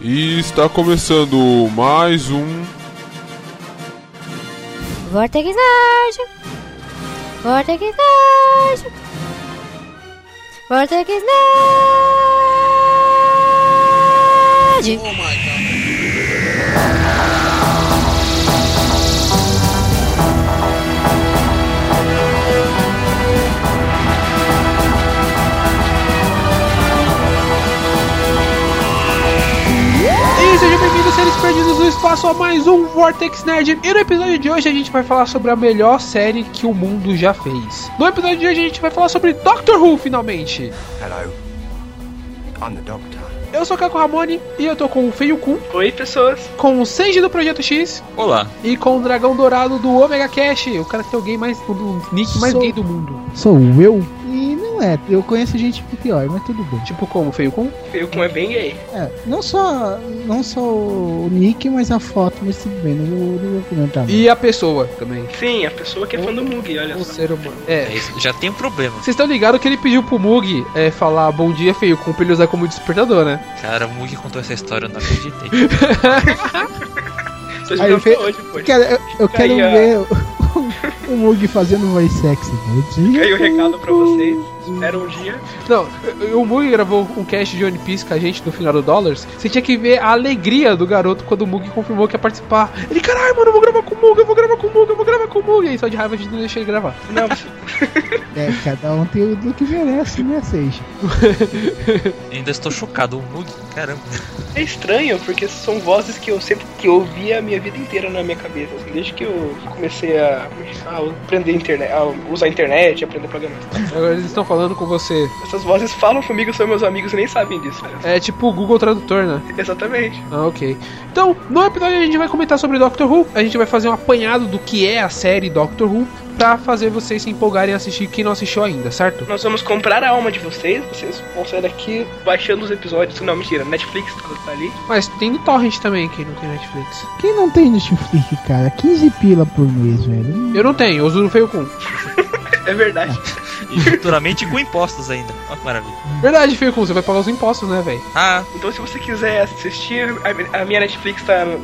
E está começando mais um. Vortex Nerd! Vortex Nerd! Vortex Nerd! E sejam bem-vindos, seres perdidos no espaço, a mais um Vortex Nerd. E no episódio de hoje a gente vai falar sobre a melhor série que o mundo já fez. No episódio de hoje a gente vai falar sobre Doctor Who, finalmente. Hello. I'm the doctor. Eu sou o Caco Ramone e eu tô com o Feio Kun, Oi, pessoas. com o Senji do Projeto X Olá. e com o Dragão Dourado do Omega Cash, o cara que tem o gay mais, o nick mais Sou- gay do mundo. Sou eu? Não é, eu conheço gente pior, mas tudo bem. Tipo como, Feio Kun? Eu como é bem gay. É, não só, não só o nick, mas a foto, mas tudo bem, não vou, não vou comentar. não. E a pessoa também. Sim, a pessoa que é fã do Mug, olha O só. ser humano. É É. já tem um problema. Vocês estão ligados que ele pediu pro Mug é, falar bom dia, Feio Kun, pra ele usar como despertador, né? Cara, o Mug contou essa história, eu não acreditei. Aí viram fe- hoje. Eu quero, eu, eu quero ver o, o Mug fazendo voz sexy. Bom dia, Fica aí o recado pra vocês. Espera um dia. Não, o Mug gravou um cast de One Piece com a gente no final do Dollars. Você tinha que ver a alegria do garoto quando o Mug confirmou que ia participar. Ele, caralho, mano, eu vou gravar com o Mug, eu vou gravar com o Mug, eu vou gravar com o Mug. E aí só de raiva a gente não deixa ele gravar. Não, É, cada um tem o do que merece, né, Seixas? Ainda estou chocado, o Mug, caramba. é estranho, porque são vozes que eu sempre que eu ouvi a minha vida inteira na minha cabeça. assim, desde que eu comecei a, a aprender internet, a usar a internet, a aprender a programar. Agora eles estão falando com você. Essas vozes falam comigo, são meus amigos e nem sabem disso. né? É tipo o Google Tradutor, né? Exatamente. Ah, ok. Então, no episódio a gente vai comentar sobre Doctor Who. A gente vai fazer um apanhado do que é a série Doctor Who. Pra fazer vocês se empolgarem a assistir quem não assistiu ainda, certo? Nós vamos comprar a alma de vocês. Vocês vão sair daqui baixando os episódios. Não, mentira. Netflix tá ali. Mas tem no Torrent também, quem não tem Netflix. Quem não tem Netflix, cara? 15 pila por mês, velho. Eu não tenho, eu uso no Feio Com. É verdade. E futuramente com impostos ainda. Olha que maravilha. Verdade, Feio Com, você vai pagar os impostos, né, velho? Ah, Então, se você quiser assistir, a, a minha Netflix tá. no-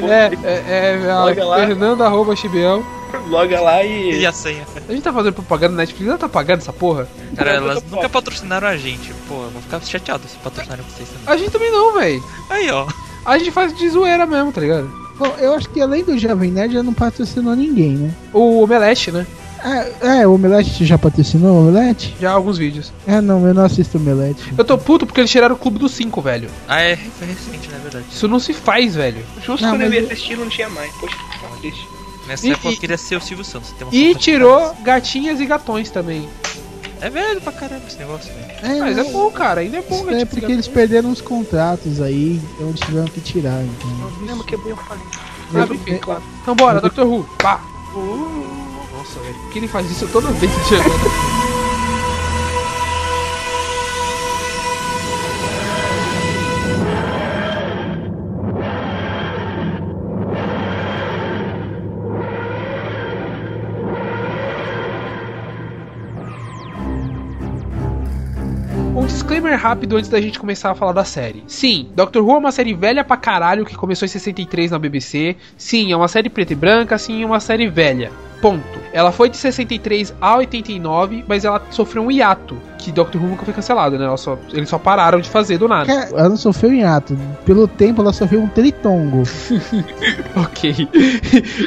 no- É, é, é a Loga lá. Fernanda arroba Chibiel. Loga lá e. e a senha? A gente tá fazendo propaganda na Netflix, ela tá pagando essa porra? Cara, elas nunca patrocinaram a gente. Pô, eu vou ficar chateado se patrocinarem vocês também. A gente também não, velho. Aí, ó. A gente faz de zoeira mesmo, tá ligado? Bom, eu acho que além do Jovem Nerd já não patrocinou ninguém, né? O Omelete, né? É, é, o Omelete já patrocinou o Omelete? Já há alguns vídeos. É, não, eu não assisto o Omelete. Eu tô puto porque eles tiraram o Clube dos Cinco, velho. Ah, é, foi recente, na verdade. Isso não se faz, velho. Justo Não, quando eu ia eu- assistir, não tinha mais. Poxa, que triste. Nessa E- época eu queria ser o Silvio Santos. tem uma E tirou gatinhas e gatões também. É velho pra caramba esse negócio, velho. É, Mas é bom, cara. Ainda é bom é porque eles gatões. perderam uns contratos aí, então eles tiveram que tirar. Então. Lembra que eu falei. Ah, enfim, claro. Então bora, Dr. Who. Pá. Nossa, velho. Por que ele faz isso toda vez que chega? Um disclaimer rápido antes da gente começar a falar da série. Sim, Doctor Who é uma série velha pra caralho que começou em 63 na BBC. Sim, é uma série preta e branca, sim, é uma série velha. Ponto. Ela foi de 63 a 89, mas ela sofreu um hiato, que Doctor Who nunca foi cancelado, né? Ela só- eles só pararam de fazer do nada. Cara, ela não sofreu em ato. Pelo tempo, ela sofreu um tritongo. Ok.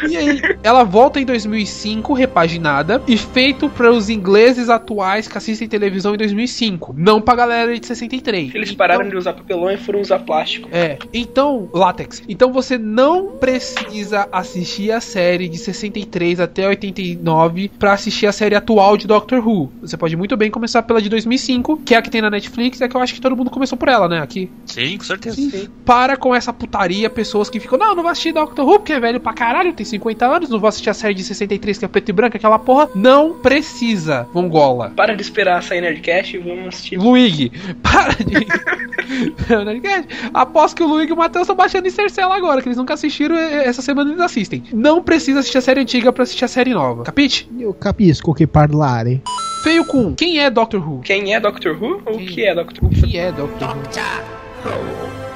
e aí, ela volta em 2005, repaginada, e feito para os ingleses atuais que assistem televisão em 2005, não pra galera de 63. Eles Então- pararam de usar papelão e foram usar plástico. É, então, látex. Então você não precisa assistir a série de 63 até 89 pra assistir a série atual de Doctor Who. Você pode muito bem começar pela de 2005, que é a que tem na Netflix, é que eu acho que todo mundo começou por ela, né? Aqui. Sim, com certeza. Para com essa putaria, pessoas que ficam, não, não vou assistir Doctor Who porque é velho pra caralho, tem 50 anos, não vou assistir a série de 63 que é preto e branco, aquela porra. Não precisa, Mongola. Para de esperar sair Nerdcast e vamos assistir. Luigi, para de. Nerdcast. Aposto que o Luigi e o Matheus estão baixando em Cercela agora, que eles nunca assistiram, essa semana eles assistem. Não precisa assistir a série antiga pra assistir a série nova. Capite? Eu capisco que parlare. Feio com quem é Doctor Who? Quem é Doctor Who ou o Quem- que é Doctor O Who? que é Doctor Who?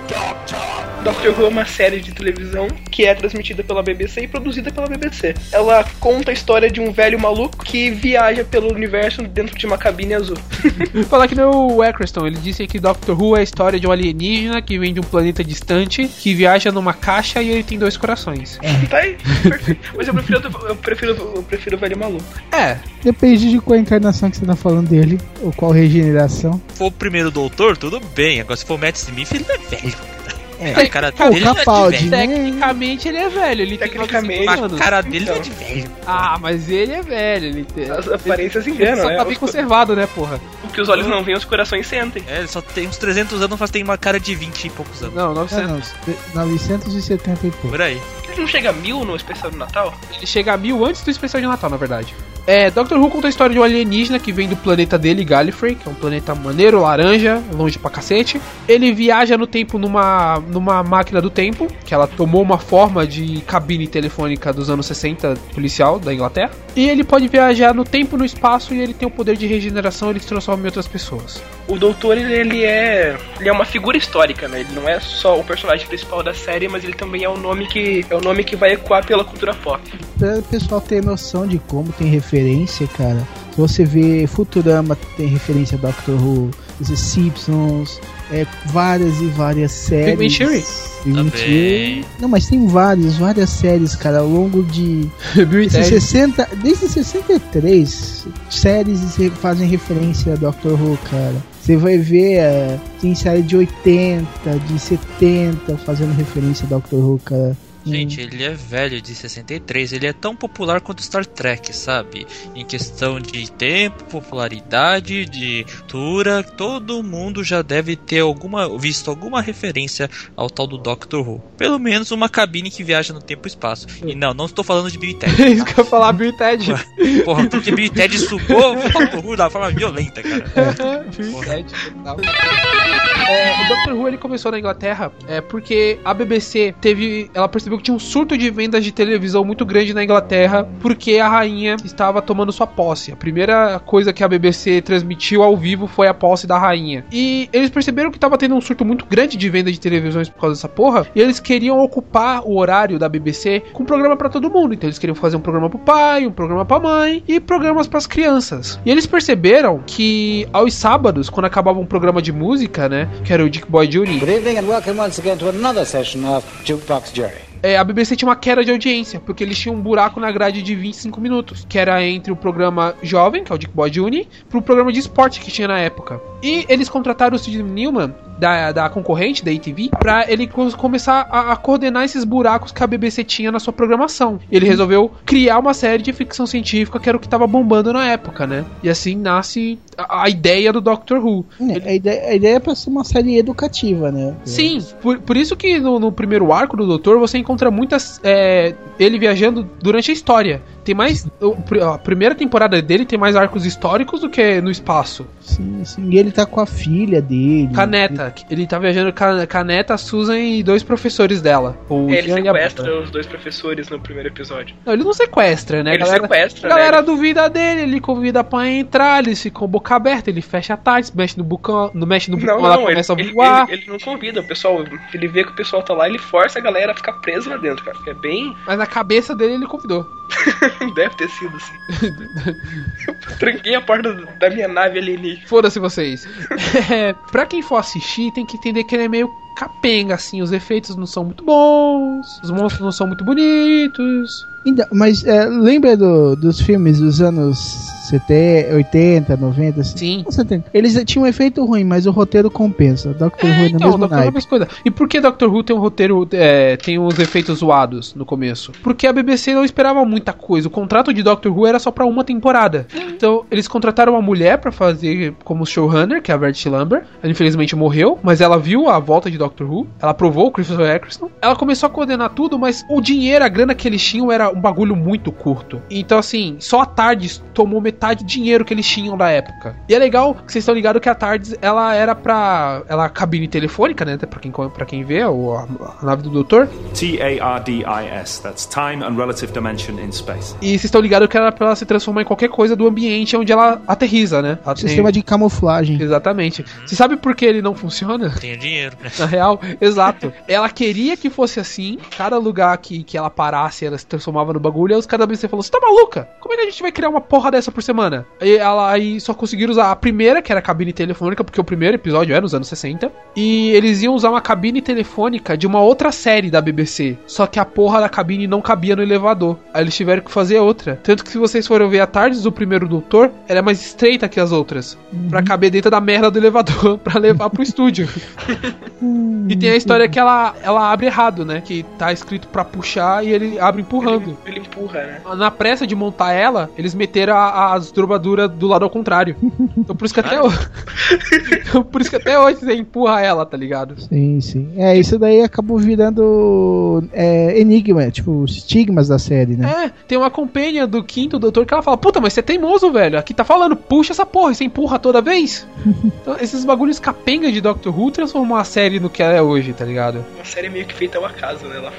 Doctor Who é uma série de televisão que é transmitida pela BBC e produzida pela BBC. Ela conta a história de um velho maluco que viaja pelo universo dentro de uma cabine azul. Falar que não o Eccleston, ele disse que Doctor Who é a história de um alienígena que vem de um planeta distante, que viaja numa caixa e ele tem dois corações. tá aí, perfeito. Mas eu prefiro, eu prefiro, eu prefiro o velho maluco. É, Depende de qual encarnação que você tá falando dele, ou qual regeneração. Se for o primeiro doutor, tudo bem. Agora, se for o Matt Smith, ele não é velho. É. A cara É, o dele não é de velho. né? tecnicamente ele é velho, ele Tecnicamente. tem 95 A anos. cara dele é Então. de velho. Ah, mas ele é velho, ele tem. As aparências Ele enganam, só né? tá bem Os- conservado, né, porra? O que os olhos não veem, os corações sentem. É, ele só tem uns 300 anos, mas tem uma cara de 20 e poucos anos. Não, Ah, 900. não, 970 e pouco. Por aí. Ele não chega a mil no especial do Natal? Ele chega a mil antes do especial de Natal, na verdade. É, Doctor Who conta a história de um alienígena que vem do planeta dele, Gallifrey, que é um planeta maneiro, laranja, longe pra cacete. Ele viaja no tempo numa, numa máquina do tempo, que ela tomou uma forma de cabine telefônica dos anos 60 policial da Inglaterra. E ele pode viajar no tempo e no espaço e ele tem o poder de regeneração, ele se transforma em outras pessoas. O doutor, ele, é. Ele é uma figura histórica, né? Ele não é só o personagem principal da série, mas ele também é o nome que. É o nome que vai ecoar pela cultura pop. Pra o pessoal ter noção de como tem referência, cara. Se você vê Futurama, tem referência a Doctor Who, os Simpsons, é, várias e várias séries. Big Bang Theory? Não, mas tem várias, várias séries, cara, ao longo de. Desde, Ted. 60, desde 63, séries fazem referência a Doctor Who, cara. Você vai ver, é, tem série de 80, de 70 fazendo referência a Doctor Who, cara. Gente, ele é velho de 63, ele é tão popular quanto Star Trek, sabe? Em questão de tempo, popularidade, de altura, todo mundo já deve ter alguma visto alguma referência ao tal do Doctor Who. Pelo menos uma cabine que viaja no tempo e espaço. E não, não estou falando de Bill e Ted. É isso que eu ia falar, Bill e Ted. Porra, porque Bill e Ted sugou o Doctor Who da forma violenta, cara. Bill e Ted, total. É, o Doctor Who ele começou na Inglaterra é, porque a BBC teve. Ela percebeu tinha um surto de vendas de televisão muito grande na Inglaterra porque a rainha estava tomando sua posse. A primeira coisa que a BBC transmitiu ao vivo foi a posse da rainha. E eles perceberam que estava tendo um surto muito grande de venda de televisões por causa dessa porra. E eles queriam ocupar o horário da BBC com programa pra todo mundo. Então eles queriam fazer um programa pro pai, um programa pra mãe e programas pras crianças. E eles perceberam que aos sábados, quando acabava um programa de música, né? Que era o Dick Boy Jr., Good evening and welcome once again to another session of Jukebox Jerry. É, a BBC tinha uma queda de audiência, porque eles tinham um buraco na grade de 25 minutos, que era entre o programa jovem, que é o Dick Boy Jr., pro programa de esporte que tinha na época. E eles contrataram o Sidney Newman, da, da concorrente, da ATV, pra ele co- começar a, a coordenar esses buracos que a BBC tinha na sua programação. Ele resolveu criar uma série de ficção científica que era o que tava bombando na época, né? E assim nasce a, a ideia do Doctor Who. É, a, ideia, a ideia é pra ser uma série educativa, né? Sim, por, por isso que no, no primeiro arco do Doutor você encontra muitas. é, ele viajando durante a história. Tem mais. A primeira temporada dele tem mais arcos históricos do que no espaço. Sim, sim. E ele tá com a filha dele. Caneta. Ele tá viajando com a Caneta, a Susan e dois professores dela. O ele sequestra os dois professores no primeiro episódio. Não, ele não sequestra, né? Ele galera, sequestra, a galera né? duvida dele, ele convida pra entrar, eles ficam boca aberta, ele fecha a tarde, mexe no bucão, no mexe no bucão, Não, ela não, ele, começa ele, a voar. ele- ele não convida o pessoal. Ele vê que o pessoal tá lá, ele força a galera a ficar presa lá dentro, cara. É bem. Mas na cabeça dele ele convidou. Deve ter sido assim. Eu tranquei a porta da minha nave alienígena. Foda-se vocês. É, pra quem for assistir, tem que entender que ele é meio capenga, assim. Os efeitos não são muito bons, os monstros não são muito bonitos. Ainda- mas é, lembra do- dos filmes dos anos 70, 80, 90? assim? Sim. Não, 70. Eles tinham um efeito ruim, mas o roteiro compensa. Doctor Who é no Então, mesmo Doctor é a mesma coisa. E por que Doctor Who tem um roteiro, é, tem uns efeitos zoados no começo? Porque a BBC não esperava muita coisa. O contrato de Doctor Who era só pra uma temporada. Então, eles contrataram uma mulher pra fazer como showrunner, que é a Verity Lambert. Ela infelizmente morreu, mas ela viu a volta de Doctor Who. Ela aprovou o Christopher Eccleston. Ela começou a coordenar tudo, mas o dinheiro, a grana que eles tinham era um bagulho muito curto. Então, assim, só a Tardes tomou met- metade do dinheiro que eles tinham da época. E é legal que vocês estão ligados que a TARDIS, ela era pra. Ela é cabine telefônica, né? Pra quem, pra quem vê, ou a, a nave do doutor. T-A-R-D-I-S. That's time and relative dimension in space. E vocês estão ligados que era pra ela se transformar em qualquer coisa do ambiente onde ela aterriza, né? Ela tem- Sistema de camuflagem. Exatamente. Você sabe por que ele não funciona? Tenho dinheiro, né? Na real, exato. Ela queria que fosse assim. Cada lugar que, que ela parasse, ela se transformava no bagulho. Aí os caras da BBC falaram: Você tá maluca? Como é que a gente vai criar uma porra dessa por semana? E ela aí só conseguiram usar a primeira, que era a cabine telefônica, porque o primeiro episódio era nos anos 60. E eles iam usar uma cabine telefônica de uma outra série da BBC. Só que a porra da cabine não cabia no elevador. Aí eles tiveram que fazer outra. Tanto que se vocês forem ver a tarde do primeiro doutor, ela é mais estreita que as outras. Pra caber dentro da merda do elevador pra levar pro estúdio. E tem a história que ela, ela abre errado, né? Que tá escrito pra puxar e ele abre empurrando. Ele, ele empurra, né? Na pressa de montar ela, eles meteram a- as do lado ao contrário. Então por isso que até hoje. então, por isso que até hoje você empurra ela, tá ligado? Sim, sim. É, isso daí acabou virando é, enigma, tipo, estigmas da série, né? É, tem uma companhia do quinto doutor que ela fala: Puta, mas você é teimoso, velho. Aqui tá falando, puxa essa porra, você empurra toda vez. então, esses bagulhos capenga de Doctor Who transformou a série no que ela é hoje, tá ligado? Uma série meio que feita ao acaso, né? Ela,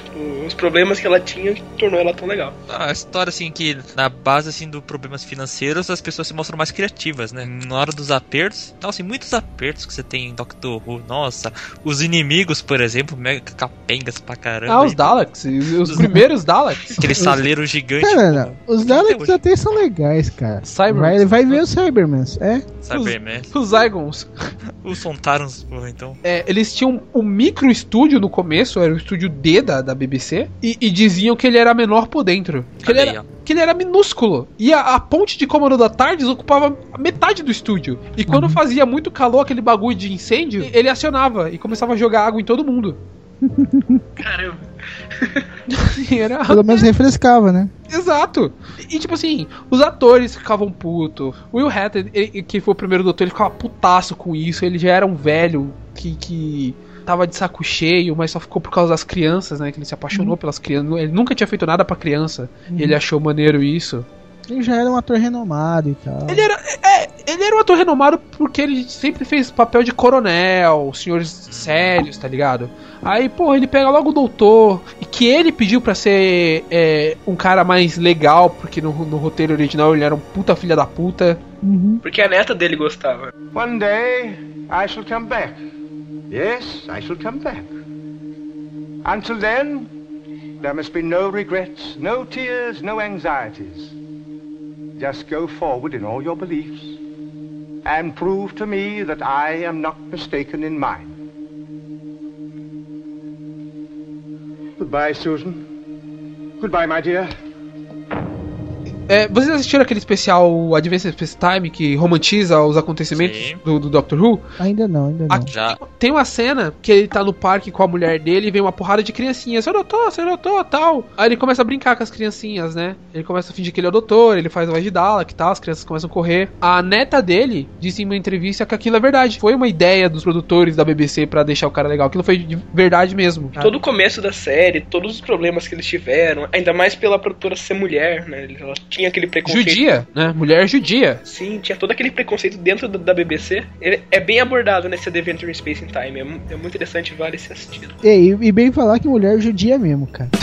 os problemas que ela tinha tornou ela tão legal. A história, assim, que na base, assim, do problemas financeiros, as pessoas se mostram mais criativas, né? Na hora dos apertos, então, assim, muitos apertos que você tem em Doctor Who, nossa, os inimigos, por exemplo, mega capengas pra caramba. Ah, os Daleks, os, os primeiros Daleks. Aquele saleiro gigante. Não, não, não. Os Até Daleks hoje. até são legais, cara. Cybermen. Vai, vai ver os Cybermans, é? Cyberman. Os Zygons. Os Sontarans, porra, então. É, eles tinham um micro estúdio no começo, era o estúdio D da, da BBC, e, e diziam que ele era menor por dentro. Que ele aí, era, que ele era minúsculo. E a, a ponte de comando da Tardes ocupava metade do estúdio. E quando fazia muito calor, aquele bagulho de incêndio, ele acionava e começava a jogar água em todo mundo. Caramba. Era Pelo menos refrescava, né? Exato. E tipo assim, os atores ficavam puto. O Will Hatter, ele- que foi o primeiro doutor, ele ficava putaço com isso. Ele já era um velho que, que tava de saco cheio, mas só ficou por causa das crianças, né? Que ele se apaixonou pelas crianças. Ele nunca tinha feito nada pra criança. E ele achou maneiro isso. Ele já era um ator renomado e tal. Ele era, é, ele era um ator renomado porque ele sempre fez papel de coronel, senhores sérios, tá ligado? Aí, pô, ele pega logo o doutor, e que ele pediu pra ser é, um cara mais legal, porque no, no roteiro original ele era um puta filha da puta. Uhum. Porque a neta dele gostava. One day I shall come back. Yes, I shall come back. Until then, there must be no regrets, no tears, no anxieties. Just go forward in all your beliefs and prove to me that I am not mistaken in mine. Goodbye, Susan. Goodbye, my dear. É, vocês assistiram aquele especial Adventures Space Time que romantiza os acontecimentos do, do Doctor Who? Ainda não, ainda não. Aqui- Já. Tem uma cena que ele tá no parque com a mulher dele e vem uma porrada de criancinhas. Seu doutor, seu doutor, tal. Aí ele começa a brincar com as criancinhas, né? Ele começa a fingir que ele é o doutor, ele faz voz de Dalek e tal, as crianças começam a correr. A neta dele disse em uma entrevista que aquilo é verdade. Foi uma ideia dos produtores da BBC pra deixar o cara legal. Aquilo foi de verdade mesmo. Todo o começo da série, todos os problemas que eles tiveram, ainda mais pela produtora ser mulher, né? Ela tinha aquele preconceito. Judia, né? Mulher judia. Sim, tinha todo aquele preconceito dentro da, da BBC. Ele é bem abordado nesse Adventure in Space in Time. É, é muito interessante, vale ser assistido. E, e- e bem falar que mulher judia mesmo, cara.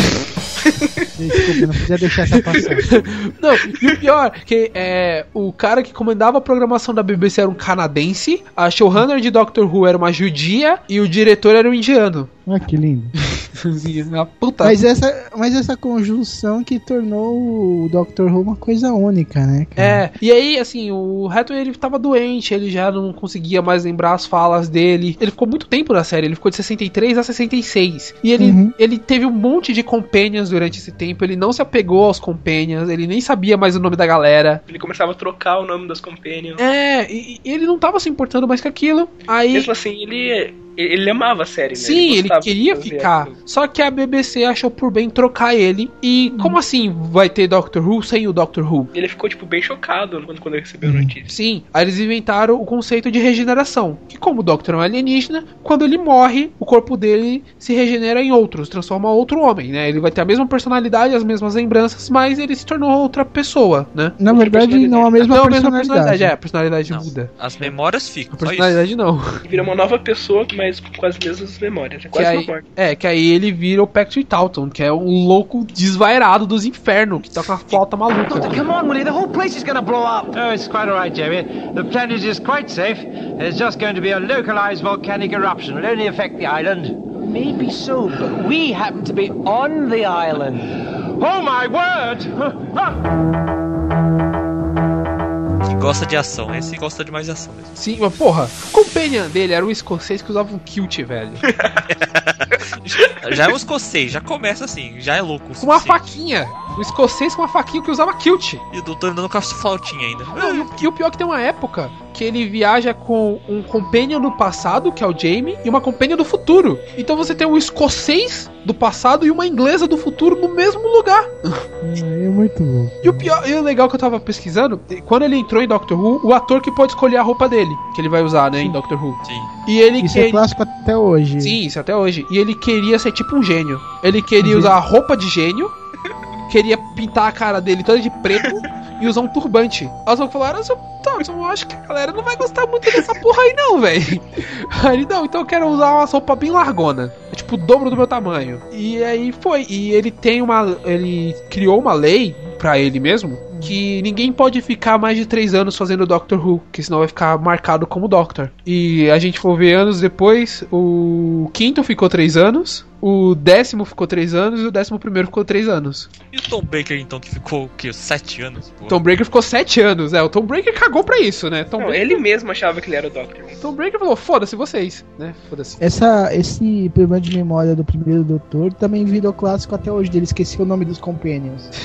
Desculpa, não podia deixar essa passar. Não, e o pior, que é, o cara que comandava a programação da BBC era um canadense, a showrunner de Doctor Who era uma judia e o diretor era um indiano. Ah, que lindo. Uma puta. Mas essa, mas essa conjunção que tornou o Doctor Who uma coisa única, né? cara? É, e aí, assim, o Hathaway ele tava doente, ele já não conseguia mais lembrar as falas dele. Ele ficou muito tempo na série, ele ficou de 63 a 66. E ele, Uhum. ele teve um monte de companions durante esse tempo, ele não se apegou aos companions, ele nem sabia mais o nome da galera. Ele começava a trocar o nome das companions. É, e, e ele não tava se importando mais com aquilo. Aí. Mesmo assim, ele Ele, ele amava a série, né? Sim, ele, de queria ficar. aquilo. Só que a BBC achou por bem trocar ele. E como assim vai ter Doctor Who sem o Doctor Who? Ele ficou, tipo, bem chocado quando, quando ele recebeu a notícia. Sim, aí eles inventaram o conceito de regeneração. Que como o Doctor é um alienígena, quando ele morre, o corpo dele se regenera em outro, se transforma em outro homem, né? Ele vai ter a mesma personalidade, as mesmas lembranças, mas ele se tornou outra pessoa, né? Na verdade, não a mesma Não a personalidade. mesma personalidade, é, a personalidade Não, muda. as memórias ficam. A só isso. personalidade não. Ele vira uma nova pessoa, mas com as mesmas memórias. É Que quase aí, uma morte. é, que aí ele vira o Patrick Talton, que é um louco desvairado dos infernos, que toca uma flauta maluca. Come on, Willie, the whole place is gonna blow up. Oh, it's quite all right, Jerry. The planet is quite safe. There's just going to be a localized volcanic eruption. It'll only affect the island. Maybe so, but we happen to be on the island. Oh, my word! Gosta de ação. Esse gosta de mais ação mesmo. Sim, mas porra, o companion dele era um escocês que usava um kilt, velho. Já é um escocês, já começa assim, já é louco. Com uma faquinha. Um escocês com uma faquinha que usava kilt. E o doutor andando com a flautinha ainda. Não, e, o, e o pior é que tem uma época que ele viaja com um companion do passado, que é o Jamie, e uma companion do futuro. Então você tem um escocês do passado e uma inglesa do futuro no mesmo lugar. É muito bom. E o pior, e o legal que eu tava pesquisando, quando ele entrou em Doctor Who, o ator que pode escolher a roupa dele, que ele vai usar, né, em Doctor Who. Sim. E ele Isso é queria. clássico até hoje. Sim, isso até hoje. E ele queria ser tipo um gênio. Ele queria usar a roupa de gênio, queria pintar a cara dele toda de preto e usar um turbante. Elas falaram, "Seu Thomson, eu acho que a galera não vai gostar muito dessa porra aí não, velho. Aí não, então eu quero usar uma roupa bem largona. É tipo o dobro do meu tamanho. E aí foi. E ele tem uma. Ele criou uma lei pra ele mesmo. Que ninguém pode ficar mais de três anos fazendo Doctor Who, que senão vai ficar marcado como Doctor. E a gente for ver anos depois, o quinto ficou três anos, o décimo ficou três anos e o décimo primeiro ficou três anos. E o Tom Baker, então, que ficou o quê? Sete anos? Tom Breaker ficou sete anos, é. O Tom Breaker cagou pra isso, né? Tom, Não, Breaker, ele mesmo achava que ele era o Doctor. Tom Breaker falou: foda-se vocês, né? Foda-se. Essa, esse problema de memória do primeiro doutor também virou clássico até hoje dele. Esqueci o nome dos companions.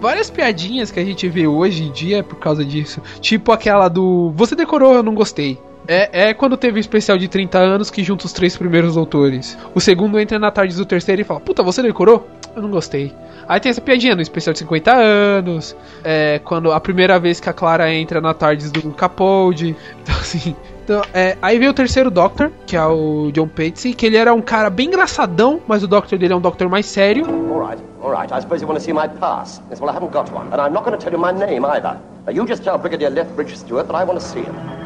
Várias piadinhas que a gente vê hoje em dia é por causa disso. Tipo aquela do Você decorou, eu não gostei. É, é quando teve o especial de 30 anos que junta os três primeiros autores. O segundo entra na tarde do terceiro e fala: Puta, você decorou? Eu não gostei. Aí tem essa piadinha no especial de 50 anos. É, quando a primeira vez que a Clara entra na tarde do Capaldi. Então, assim. Então, é, aí veio o terceiro Doctor, que é o John Patesy, que ele era um cara bem engraçadão, mas o Doctor dele é um Doctor mais sério. All right, all right. I suppose you want to see my pass. Yes, well, I haven't got one. And I'm not going to tell you my name either. Brigadier Lethbridge Stewart that I want to see him.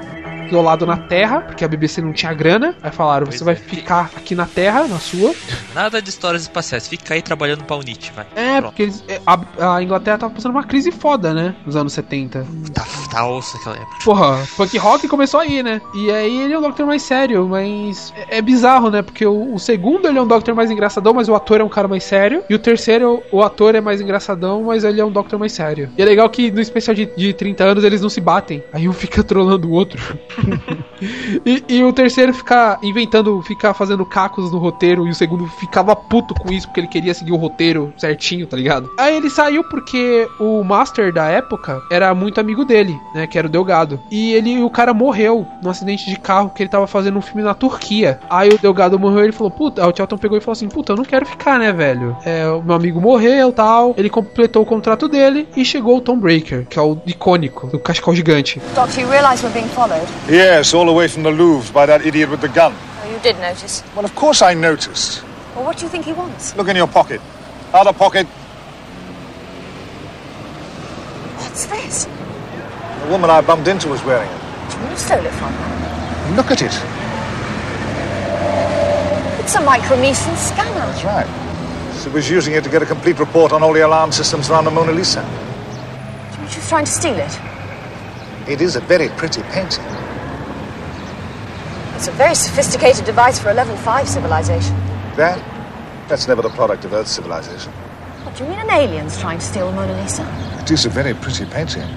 Isolado na Terra, porque a BBC não tinha grana. Aí falaram: você vai ficar aqui na Terra, na sua. Nada de histórias espaciais, fica aí trabalhando pra Unity, vai. É, Pronto. porque eles, é, a, a Inglaterra tava passando uma crise foda, né? Nos anos 70. Tá, tá osso aquela época. Porra, punk rock começou aí, né? E aí ele é um Doctor mais sério, mas é, é bizarro, né? Porque o, o segundo ele é um Doctor mais engraçadão, mas o ator é um cara mais sério. E o terceiro, o ator é mais engraçadão, mas ele é um Doctor mais sério. E é legal que no especial de, de 30 anos eles não se batem. Aí um fica trolando o outro. e, e o terceiro fica inventando, fica fazendo cacos no roteiro. E o segundo ficava puto com isso, porque ele queria seguir o roteiro certinho, tá ligado? Aí ele saiu porque o Master da época era muito amigo dele, né? Que era o Delgado. E ele, o cara morreu num acidente de carro que ele tava fazendo um filme na Turquia. Aí o Delgado morreu e ele falou: Puta, o Charlton pegou e falou assim: Puta, eu não quero ficar, né, velho? É, o meu amigo morreu tal. Ele completou o contrato dele e chegou o Tom Breaker, que é o icônico, do cachecol gigante. Doctor, you realise we're being followed? Yes, all the way from the Louvre by that idiot with the gun. Oh, you did notice. Well, of course I noticed. Well, what do you think he wants? Look in your pocket. Other pocket. What's this? The woman I bumped into was wearing it. You stole it from her. Look at it. It's a micromeson scanner. That's right. She was using it to get a complete report on all the alarm systems around the Mona Lisa. you She was trying to steal it. It is a very pretty painting. It's a very sophisticated device for a level 5 civilization. That? That's never the product of Earth civilization. What, do you mean an alien's trying to steal the Mona Lisa? It is a very pretty painting.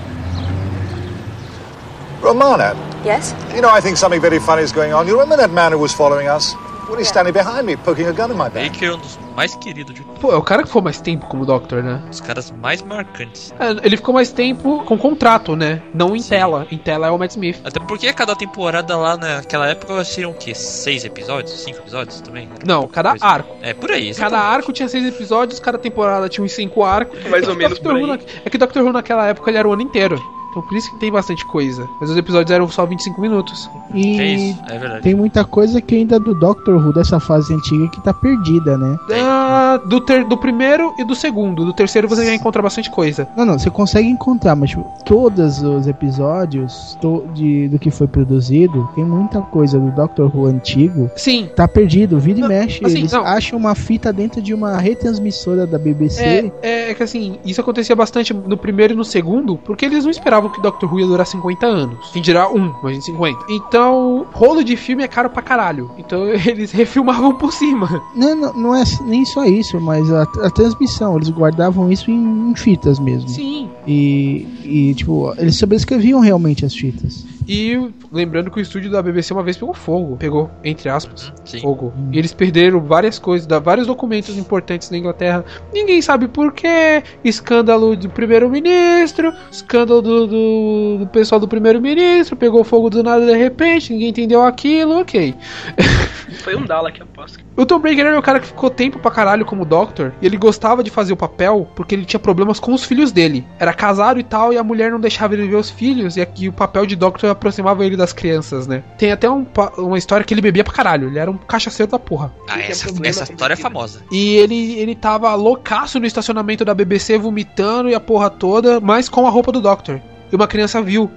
Romana, Yes? you know, I think something very funny is going on. You remember that man who was following us? Well, he's standing behind me, poking a gun in my back. Baker é um dos mais queridos de Pô, é o cara que ficou mais tempo como Doctor, né? os caras mais marcantes. É, Ele ficou mais tempo com contrato, né? Não em tela. Em tela é o Matt Smith. Até porque cada temporada lá naquela época seriam o quê? Seis episódios? Cinco episódios também? Não, cada Coisa- arco. É, por aí. Cada arco tinha seis episódios, cada temporada tinha uns cinco arcos. Mais É ou que menos Doctor por Who aí. na- É que Doctor Who naquela época ele era o ano inteiro. Então por isso que tem bastante coisa. Mas os episódios eram só 25 minutos. E É isso, é verdade. tem muita coisa que ainda do Doctor Who dessa fase antiga que tá perdida, né? Ah, do, ter, do primeiro e do segundo. Do terceiro você já encontra bastante coisa. Não, não, você consegue encontrar, mas tipo, todos os episódios to- de, do que foi produzido, tem muita coisa do Doctor Who antigo. Sim. Tá perdido, vira e mexe. assim, eles não. acham uma fita dentro de uma retransmissora da BBC. É, é que assim, isso acontecia bastante no primeiro e no segundo, porque eles não esperavam que Doctor Who ia durar 50 anos. Quem dirá um, imagina 50. Então, rolo de filme é caro pra caralho. Então eles refilmavam por cima. Não, não, não é nem só isso, mas a, a transmissão, eles guardavam isso em, em fitas mesmo. Sim. E, e, tipo, eles sobrescreviam realmente as fitas. E lembrando que o estúdio da BBC uma vez pegou fogo. Pegou, entre aspas, Sim. fogo. E eles perderam várias coisas, vários documentos importantes na Inglaterra. Ninguém sabe por quê. Escândalo do primeiro-ministro. Escândalo do, do, do pessoal do primeiro-ministro. Pegou fogo do nada de repente. Ninguém entendeu aquilo. Ok. Foi um Dalek, aposto. O Tom Baker era o cara que ficou tempo pra caralho como Doctor. E ele gostava de fazer o papel porque ele tinha problemas com os filhos dele. Era casado e tal, e a mulher não deixava ele ver os filhos. E aqui o papel de Doctor aproximava ele das crianças, né? Tem até um uma história que ele bebia pra caralho. Ele era um cachaceiro da porra. Ah, essa, essa história é famosa. E ele, ele tava loucaço no estacionamento da BBC, vomitando e a porra toda, mas com a roupa do Doctor. E uma criança viu.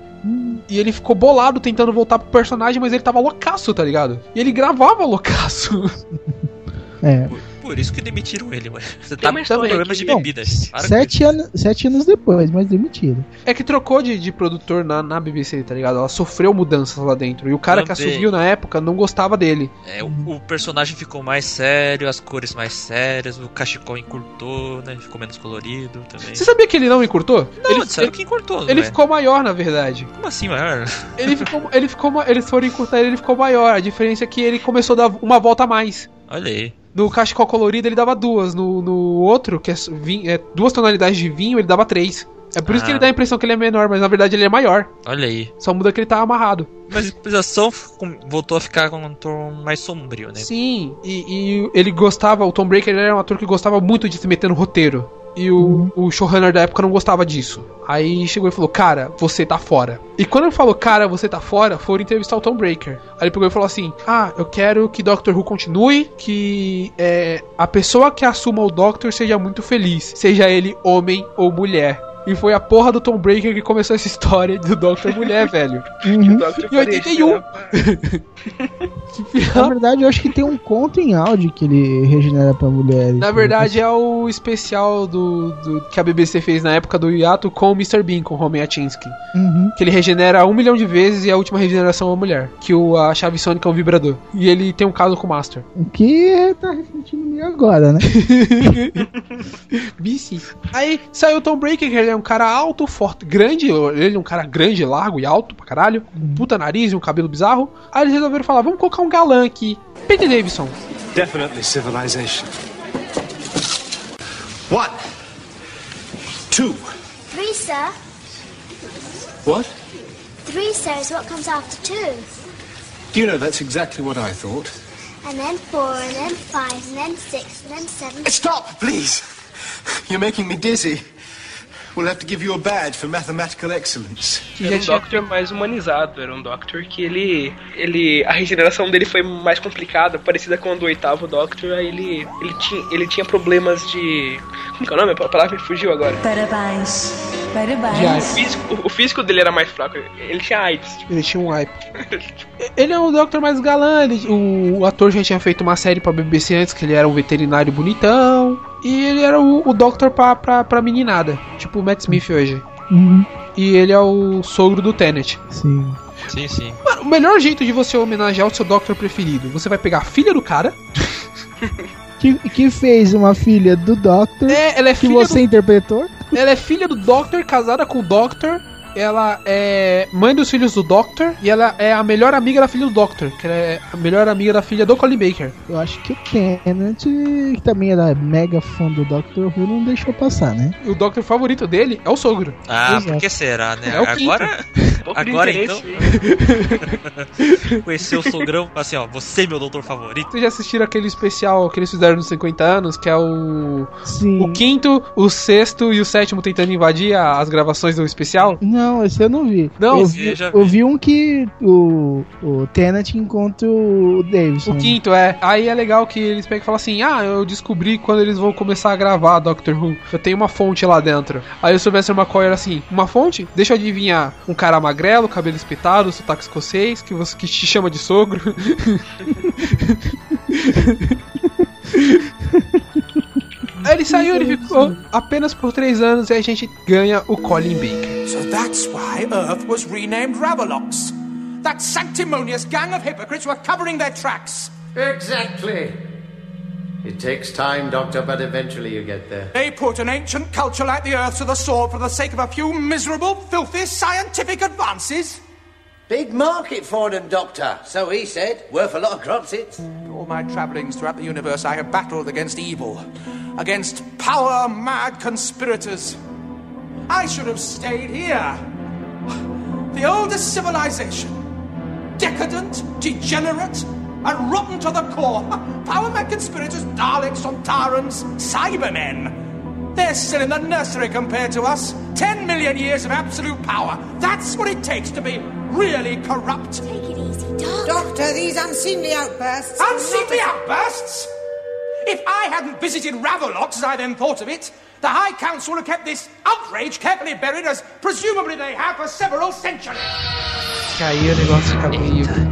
E ele ficou bolado tentando voltar pro personagem, mas ele tava loucaço, tá ligado? E ele gravava loucaço. É. Por isso que demitiram ele, mano. Você Tem tá história problemas de aqui- bebidas. Sete, ano, sete anos depois, mas demitido. É que trocou de, de produtor na, na BBC, tá ligado? Ela sofreu mudanças lá dentro. E o cara que Também. assumiu na época não gostava dele. É, o, o personagem ficou mais sério, as cores mais sérias, o cachecol encurtou, né? Ficou menos colorido também. Você sabia que ele não encurtou? Não, ele, disseram ele, que encurtou, ele né? ficou maior, na verdade. Como assim, maior? Ele ficou, ele ficou, eles foram encurtar ele, ele ficou maior. A diferença é que ele começou a dar uma volta a mais. Olha aí. No cachecol colorido ele dava duas. No, no outro, que é, vinho, é duas tonalidades de vinho, ele dava três. É por isso que Ah. ele dá a impressão que ele é menor, mas na verdade ele é maior. Olha aí. Só muda que ele tá amarrado. Mas a com- voltou a ficar com um tom mais sombrio, né? Sim, e, e ele gostava, o Tom ele era um ator que gostava muito de se meter no roteiro. E o, o showrunner da época não gostava disso. Aí chegou e falou: Cara, você tá fora. E quando ele falou: Cara, você tá fora, foram entrevistar o Tom Baker. Aí ele pegou e falou assim: Ah, eu quero que Doctor Who continue, que é, a pessoa que assuma o Doctor seja muito feliz, seja ele homem ou mulher. E foi a porra do Tom Baker que começou essa história do Doctor Mulher, velho. Uhum. Em 81. Na verdade, eu acho que tem um conto em áudio que ele regenera pra mulheres. Na verdade, é o especial do, do- que a BBC fez na época do Yato com o Mr. Bean, com o Romy Atinsky. Uhum. Que ele regenera um milhão de vezes e a última regeneração é uma mulher. Que o, a chave sônica é um vibrador. E ele tem um caso com o Master. O que tá refletindo meio agora, né? BC. Aí saiu o Tom Breaker, que ele é um cara alto, forte, grande. Ele é um cara grande, largo e alto pra caralho. Um puta nariz e um cabelo bizarro. Aí eles resolveram falar: vamos colocar um galã aqui. Peter Davidson. Definitely civilization. What? Two. Three, sir. What? Three, sir, is what comes after two. Do you know that's exactly what I thought? And then four, and then five, and then six, and then seven. Stop, please. You're making me dizzy. We'll have to give you a badge for mathematical excellence. Era um Doctor mais humanizado, era um Doctor que ele. ele. a regeneração dele foi mais complicada, parecida com a do oitavo Doctor, aí ele. ele tinha, ele tinha problemas de. Como que é o nome? A palavra me fugiu agora. Parabéns. O Parabéns. físico, o físico dele era mais fraco, ele tinha AIDS. Ele tinha um hype. Ele é o Doctor mais galã. ele- o, o ator já tinha feito uma série pra BBC antes, que ele era um veterinário bonitão. E ele era o, o Doctor pra, pra, pra meninada. Tipo o Matt Smith hoje. Uhum. E ele é o sogro do Tenet. Sim. Sim, sim. Mano, o melhor jeito de você homenagear o seu Doctor preferido, você vai pegar a filha do cara. Que, que fez uma filha do Doctor É, ela é que filha você interpretou. Ela é filha do Doctor, casada com o Doctor. Ela é mãe dos filhos do Doctor e ela é a melhor amiga da filha do Doctor, que ela é a melhor amiga da filha do Colin Baker. Eu acho que o Tennant, que também era mega fã do Doctor Who, não deixou passar, né? O Doctor favorito dele é o sogro. Ah, Exato. por que será, né? É agora, agora então. Conhecer o sogrão, assim, ó, você é meu doutor favorito. Vocês já assistiram aquele especial que eles fizeram nos 50 anos, que é o. Sim. O quinto, o sexto e o sétimo tentando invadir as gravações do especial? Não, esse eu não vi. Não, eu esse vi, eu vi um que o, o Tennant encontra o Davidson. O quinto, é. Aí é legal que eles pegam e falam assim: Ah, eu descobri quando eles vão começar a gravar Doctor Who. Eu tenho uma fonte lá dentro. Aí o Sylvester McCoy era assim: Uma fonte? Deixa eu adivinhar. Um cara magrelo, cabelo espetado, sotaque escocês, que você que te chama de sogro. Aí ele saiu, ele ficou apenas por três anos e a gente ganha o Colin Baker. So that's why Earth was renamed Ravalox. That sanctimonious gang of hypocrites were covering their tracks. Exactly. It takes time, Doctor, but eventually you get there. They put an ancient culture like the Earth to the sword for the sake of a few miserable, filthy scientific advances. Big market for them, Doctor. So he said. Worth a lot of. In all my travellings throughout the universe, I have battled against evil, against power mad conspirators. I should have stayed here. The oldest civilization. Decadent, degenerate, and rotten to the core. Power mad conspirators, Daleks, Sontarans, Cybermen. They're still in the nursery compared to us. Ten million years of absolute power. That's what it takes to be really corrupt. Take it easy, Doc. Doctor, these unseemly outbursts. Unseemly outbursts? If I hadn't visited Ravolox as I then thought of it, the High Council would have kept this outrage carefully buried as presumably they have for several centuries. Que aí o negócio fica meio. Eita.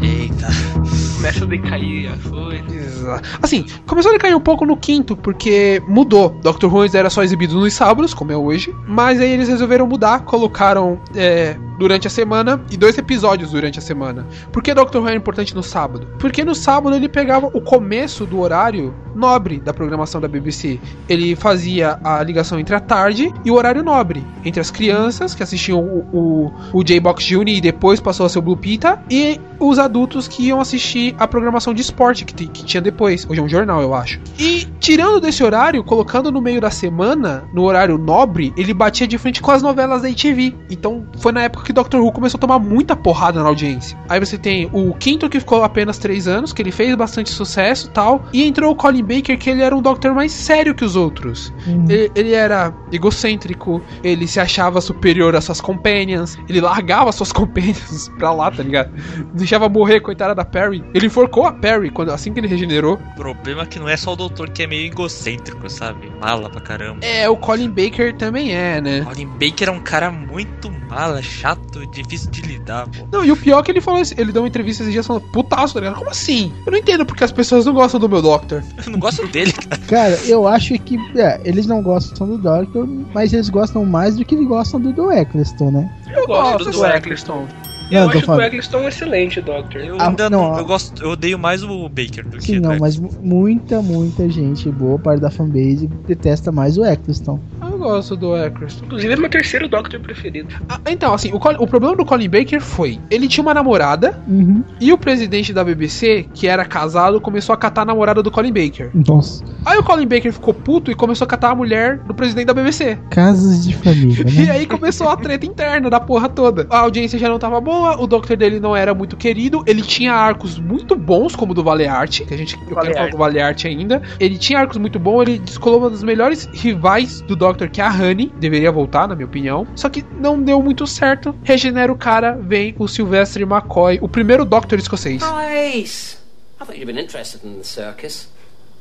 Começa a decair a coisa. Assim, começou a decair um pouco no quinto, porque mudou. Doctor Who era só exibido nos sábados, como é hoje. Mas aí eles resolveram mudar, colocaram é, durante a semana e dois episódios durante a semana. Por que Doctor Who era importante no sábado? Porque no sábado ele pegava o começo do horário nobre da programação da BBC. Ele fazia a ligação entre a tarde e o horário nobre. Entre as crianças que assistiam o, o, o J-Box Junior e depois passou a ser o Blue Pita, e os adultos que iam assistir a programação de esporte que, que tinha depois. Hoje é um jornal, eu acho. E tirando desse horário, colocando no meio da semana, no horário nobre, ele batia de frente com as novelas da ITV. Então foi na época que Doctor Who começou a tomar muita porrada na audiência. Aí você tem o quinto que ficou apenas três anos, que ele fez bastante sucesso e tal. E entrou o Colin Baker, que ele era um Doctor mais sério que os outros. Ele, ele era egocêntrico, ele se achava superior às suas companions, ele largava suas companions pra lá, tá ligado? Deixava morrer, coitada da Perry. Ele enforcou a Perry quando, assim que ele regenerou. O problema é que não é só o doutor que é meio egocêntrico, sabe? Mala pra caramba. É, o Colin Baker também é, né? Colin Baker é um cara muito mala, chato, difícil de lidar, pô. Não, e o pior é que ele falou, isso- ele deu uma entrevista esses dias falando, putaço, tá ligado? Como assim? Eu não entendo porque as pessoas não gostam do meu Doctor. Eu não gosto dele, cara. Cara, eu acho que é, eles não gostam do Doctor, mas eles gostam mais do que eles gostam do, do Eccleston, né? Eu gosto do Eccleston. Não, Eu acho falando. o Eccleston um excelente Doctor. Eu Ah, ainda não, não, eu gosto, eu odeio mais o Baker do Sim, que não, o mas mu- muita, muita gente, boa parte da fanbase, detesta mais o Eccleston. Eu gosto do Eccleston. Inclusive é meu terceiro Doctor preferido. Ah, então, assim, o, o problema do Colin Baker foi, ele tinha uma namorada, Uhum. e o presidente da BBC, que era casado, começou a catar a namorada do Colin Baker. Nossa. Aí o Colin Baker ficou puto e começou a catar a mulher do presidente da BBC. Casos de família, E né? aí começou a treta interna da porra toda. A audiência já não tava boa, o Doctor dele não era muito querido, ele tinha arcos muito bons, como o do Valearte, que a gente eu quero falar do Valearte ainda. Ele tinha arcos muito bons, ele descolou uma das melhores rivais do Doctor, que a Honey, deveria voltar, na minha opinião. Só que não deu muito certo. Regenera o cara, vem o Sylvester McCoy, o primeiro Doctor escocês. Nice. I thought you'd been interested in the circus.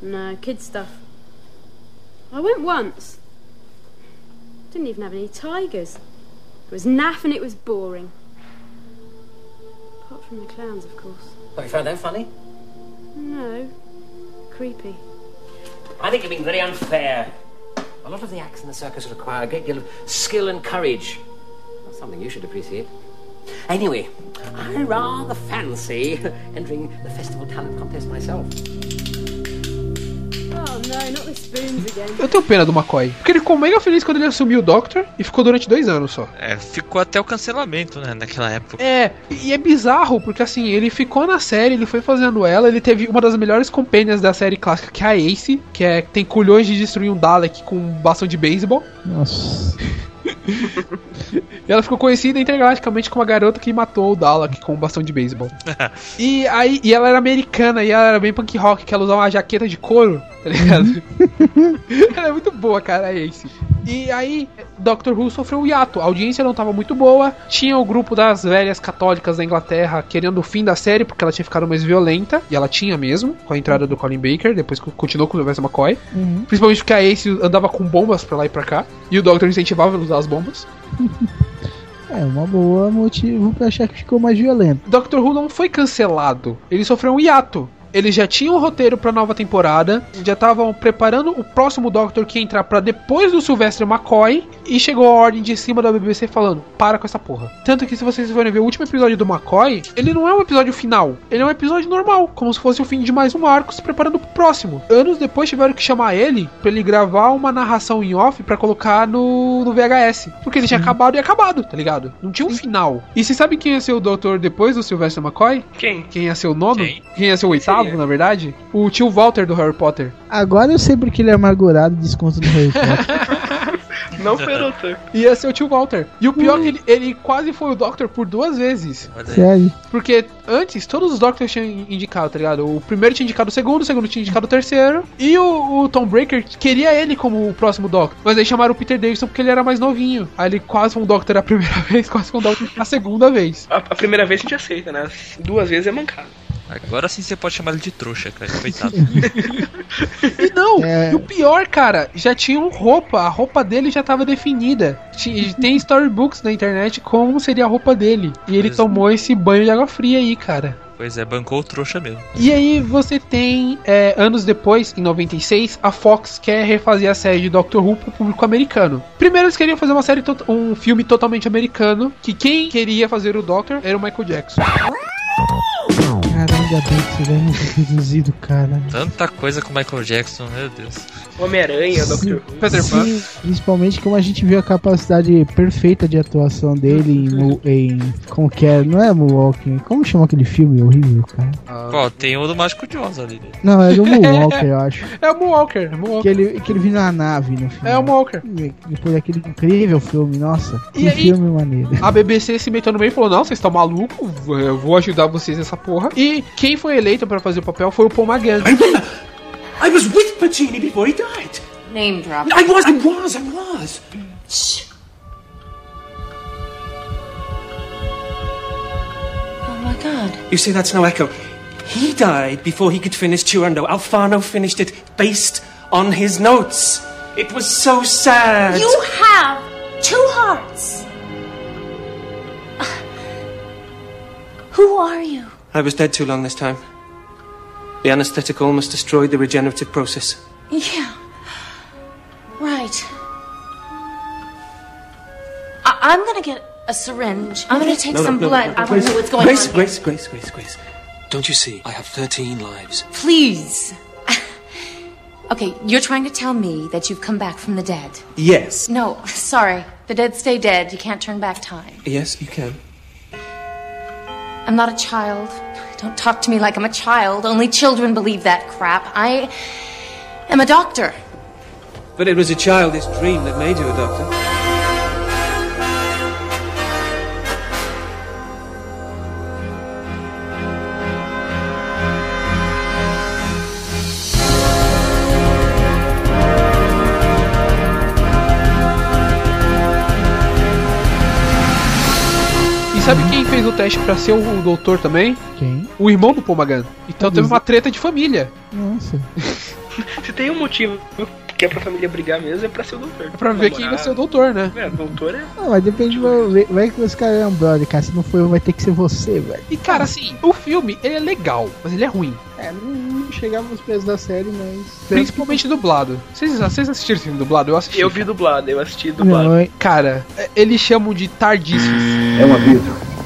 No, kid stuff. I went once. Didn't even have any tigers. It was naff and it was boring. Apart from the clowns, of course. Oh, you found that funny? No. Creepy. I think you're being very unfair. A lot of the acts in the circus require a great deal of skill and courage. That's something you should appreciate. Anyway, I rather fancy entering the festival talent contest myself. Eu tenho pena do McCoy. Porque ele ficou mega feliz quando ele assumiu o Doctor e ficou durante dois anos só. É, ficou até o cancelamento, né, naquela época. É, e é bizarro, porque assim, ele ficou na série, ele foi fazendo ela, ele teve uma das melhores companhias da série clássica, que é a Ace, que é tem culhões de destruir um Dalek com um bastão de beisebol. Nossa. E ela ficou conhecida intergalacticamente como a garota que matou o Dalek com um bastão de beisebol. E aí, e ela era americana, e ela era bem punk rock, que ela usava uma jaqueta de couro, tá ligado? ela é muito boa, cara, a Ace. E aí, Doctor Who sofreu um hiato. A audiência não tava muito boa. Tinha o grupo das velhas católicas da Inglaterra querendo o fim da série, porque ela tinha ficado mais violenta. E ela tinha mesmo, com a entrada do Colin Baker, depois que continuou com o Wes McCoy. Uhum. Principalmente porque a Ace andava com bombas pra lá e pra cá. E o Doctor incentivava a usar as bombas. É uma boa motivo pra achar que ficou mais violento. Doctor Who não foi cancelado. Ele sofreu um hiato. Eles já tinham o roteiro pra nova temporada, já estavam preparando o próximo Doctor que ia entrar pra depois do Sylvester McCoy, e chegou a ordem de cima da BBC falando: para com essa porra. Tanto que se vocês forem ver o último episódio do McCoy, ele não é um episódio final, ele é um episódio normal, como se fosse o fim de mais um arco se preparando pro próximo. Anos depois tiveram que chamar ele pra ele gravar uma narração em off pra colocar no, no VHS, porque ele tinha acabado e acabado, tá ligado? Não tinha um final. E você sabe quem ia ser o Doutor depois do Sylvester McCoy? Quem? Quem ia ser o nono? Quem? Quem ia ser o oitavo, seria? na verdade? O tio Walter do Harry Potter. Agora eu sei porque ele é amargurado e desconto do Harry Potter. Não foi o doutor. Ia ser o tio Walter. E o pior é que ele, ele quase foi o Doctor por duas vezes. Sério. Porque antes, todos os Doctors tinham indicado, tá ligado? O primeiro tinha indicado o segundo, o segundo tinha indicado o terceiro. E o, o Tom Breaker queria ele como o próximo Doctor. Mas aí chamaram o Peter Davison porque ele era mais novinho. Aí ele quase foi um Doctor a primeira vez, quase foi um Doctor a segunda vez. A, a primeira vez a gente aceita, né? Duas vezes é mancado. Agora sim você pode chamar ele de trouxa, cara. Coitado. E não, É. e o pior, cara, já tinham roupa, a roupa dele já tava definida. Tem storybooks na internet como seria a roupa dele. E ele Pois é. tomou esse banho de água fria aí, cara. pois é, bancou o trouxa mesmo. E aí você tem, é, anos depois, em 96, a Fox quer refazer a série de Doctor Who pro público americano. Primeiro eles queriam fazer uma série, um filme totalmente americano, que quem queria fazer o Doctor era o Michael Jackson. Ainda bem que muito reduzido, cara. Tanta coisa com o Michael Jackson, meu Deus. Homem-Aranha, Who. Peter Pan. Sim, principalmente como a gente viu a capacidade perfeita de atuação dele em, em como que é, não é Moonwalking, como chama aquele filme horrível, cara? Ó, tem o do Mágico de Oz ali. né? Não, é do Moonwalker, eu acho. É o Moonwalker, é o Que ele, que ele vira na nave no filme. É o Moonwalker. Depois daquele incrível filme, nossa, E que aí- filme maneiro. A BBC se meteu no meio e falou: Não, vocês estão malucos, eu vou ajudar vocês nessa porra. E quem foi eleito pra fazer o papel foi o Paul McGann. I was with Puccini before he died. Name drop. I was, I was, I was. Oh my god. You see, that's no echo. He died before he could finish Turando. Alfano finished it based on his notes. It was so sad. You have two hearts. Who are you? I was dead too long this time. The anesthetic almost destroyed the regenerative process. Yeah. Right. I- I'm gonna get a syringe. I'm gonna take some blood. I wanna know what's going on. Grace, on. Grace, Grace, Grace, Grace. Don't you see? I have 13 lives. Please. okay, you're trying to tell me that you've come back from the dead. Yes. No, sorry. The dead stay dead. You can't turn back time. Yes, you can. I'm not a child. Don't talk to me like I'm a child. Only children believe that crap. I am a doctor. But it was a childish dream that made you a doctor. Sabe quem fez o teste pra ser o doutor também? Quem? O irmão do Paul McGann. Então teve uma treta de família. Nossa. Se tem um motivo que é pra família brigar mesmo, é pra ser o doutor. É pra ver quem vai ser o doutor, né? É, doutor é. Não, mas depende, vai, vai que os caras é um brother, cara. Se não for eu, vai ter que ser você, velho. E cara, assim, o filme, ele é legal, mas ele é ruim. É, não, chegava nos pesos da série, mas. Principalmente dublado. Vocês, vocês assistiram esse filme dublado? Eu assisti. Eu vi dublado, eu assisti dublado. Não, Cara, é- eles chamam de tardíssimos. É um aviso.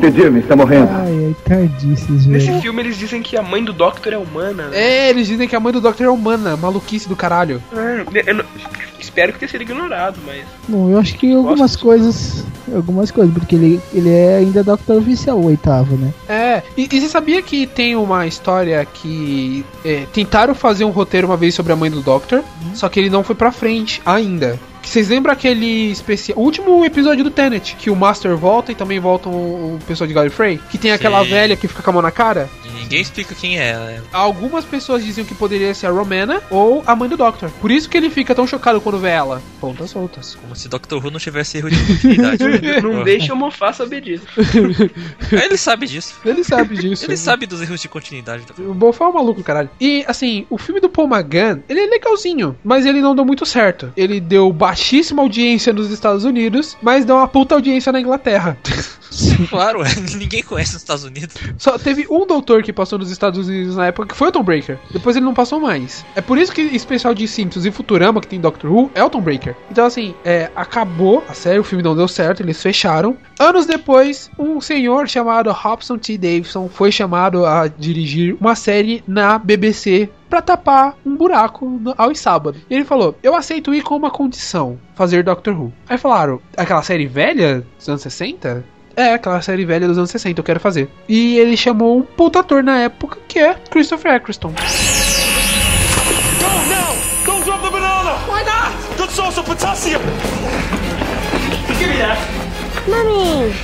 Te dizer, está morrendo. Ai, ai, tardices, Nesse velho. filme eles dizem que a mãe do Doctor é humana. né? É, eles dizem que a mãe do Doctor é humana, maluquice do caralho. É, eu não- espero que tenha sido ignorado, mas. Bom, eu acho que algumas coisas. Algumas coisas, porque ele, ele é ainda Doctor Oficial, o oitavo, né? É, e, e você sabia que tem uma história que é, tentaram fazer um roteiro uma vez sobre a mãe do Doctor, só que ele não foi pra frente ainda. Que vocês lembram aquele especial. O último episódio do Tenet, que o Master volta e também volta o, o pessoal de Gallifrey? Que tem aquela Sim. velha que fica com a mão na cara? E ninguém explica quem é ela. Algumas pessoas diziam que poderia ser a Romana ou a mãe do Doctor. Por isso que ele fica tão chocado quando vê ela. Pontas soltas. Como se Doctor Who não tivesse erro de continuidade. Não deixa o Mofá saber disso. Ele sabe disso. Ele sabe disso. Ele sabe dos erros de continuidade. O Bofá é um maluco, caralho. E, assim, o filme do Paul McGann, ele é legalzinho, mas ele não deu muito certo. Ele deu baixíssima audiência nos Estados Unidos, mas deu uma puta audiência na Inglaterra. Claro, é, ninguém conhece nos Estados Unidos. Só teve um doutor que passou nos Estados Unidos na época, que foi o Tom Breaker. Depois ele não passou mais. É por isso que especial de Simpsons e Futurama, que tem Doctor Who, é o Tom Breaker. Então, assim, é, acabou a série, o filme não deu certo, eles fecharam. Anos depois, um senhor chamado Robson T. Davidson foi chamado a dirigir uma série na BBC pra tapar um buraco no, aos sábados. E ele falou: Eu aceito ir com uma condição: fazer Doctor Who. Aí falaram: Aquela série velha dos anos 60? É, aquela série velha dos anos 60, eu quero fazer. E ele chamou um puta ator na época, que é Christopher Eccleston. Source of potassium! Give me that! Mummy!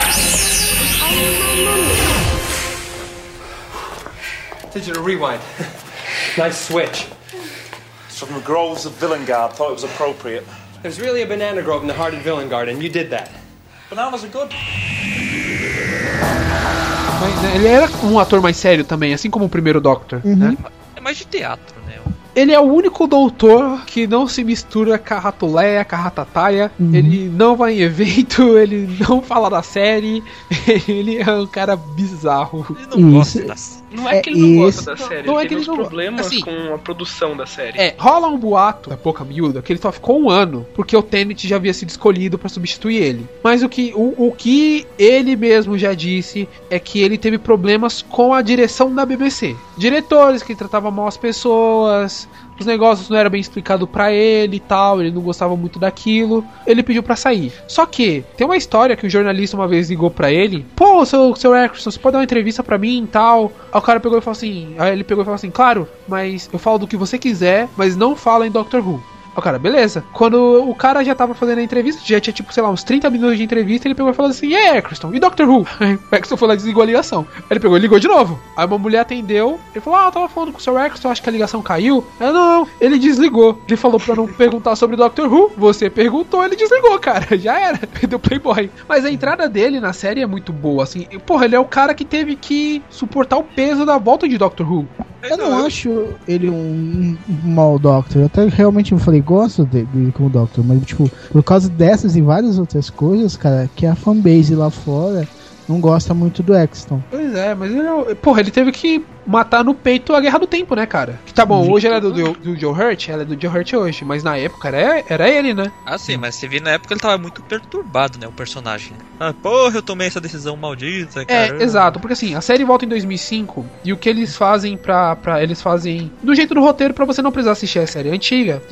Digital rewind. nice switch. It's from the groves of Villengard. Thought it was appropriate. There's really a banana grove in the heart of Villengard, and you did that. Bananas are good. Mas, né, ele era um ator mais sério também, assim como o primeiro Doctor, né? É mais de teatro, né? Ele é o único doutor que não se mistura com a Ratuleia, com a Ratataya. Uhum. Ele não vai em evento, ele não fala da série. Ele é um cara bizarro. Ele não gosta da Não é, É, que ele não esse- gosta da série, não é ele que tem ele uns não- problemas assim- com a produção da série. É, rola um boato da Boca Miúda que ele só ficou um ano porque o Tenet já havia sido escolhido pra substituir ele. Mas o que, o, o que ele mesmo já disse é que ele teve problemas com a direção da BBC. Diretores que tratavam mal as pessoas, os negócios não eram bem explicados pra ele e tal, ele não gostava muito daquilo. Ele pediu pra sair. Só que tem uma história que o jornalista uma vez ligou pra ele: "Pô, seu seu Eccleston, você pode dar uma entrevista pra mim e tal?" Aí o cara pegou e falou assim: Aí ele pegou e falou assim: "Claro, mas eu falo do que você quiser, mas não fala em Doctor Who." O cara, beleza. Quando o cara já tava fazendo a entrevista, já tinha tipo, sei lá, uns 30 minutos de entrevista, ele pegou e falou assim: aí, Eccleston, e Doctor Who? Aí o Eccleston foi lá desligou a ligação. Aí ele pegou e ligou de novo. Aí uma mulher atendeu, ele falou: Ah, eu tava falando com o seu Eccleston, acho que a ligação caiu. Ela, não, não, ele desligou. Ele falou pra não perguntar sobre Doctor Who. Você perguntou, ele desligou, cara. Já era. Deu Playboy. Mas a entrada dele na série é muito boa, assim. E, Porra, ele é o cara que teve que suportar o peso da volta de Doctor Who. Eu não acho ele um, um mau Doctor. Eu até realmente eu falei, gosto dele como Doctor, mas tipo, por causa dessas e várias outras coisas, cara, que a fanbase lá fora não gosta muito do Exton. Pois é, mas ele, é porra, ele teve que matar no peito a guerra do tempo, né, cara? Que tá bom, hoje ela é do, do, do Joe Hurt, ela é do Joe Hurt hoje, mas na época era, era ele, né? Ah, sim, mas você viu na época ele tava muito perturbado, né? O personagem. Ah, porra, eu tomei essa decisão maldita, É, cara. exato, porque assim, a série volta em 2005 e o que eles fazem pra, pra. Eles fazem do jeito do roteiro pra você não precisar assistir a série antiga.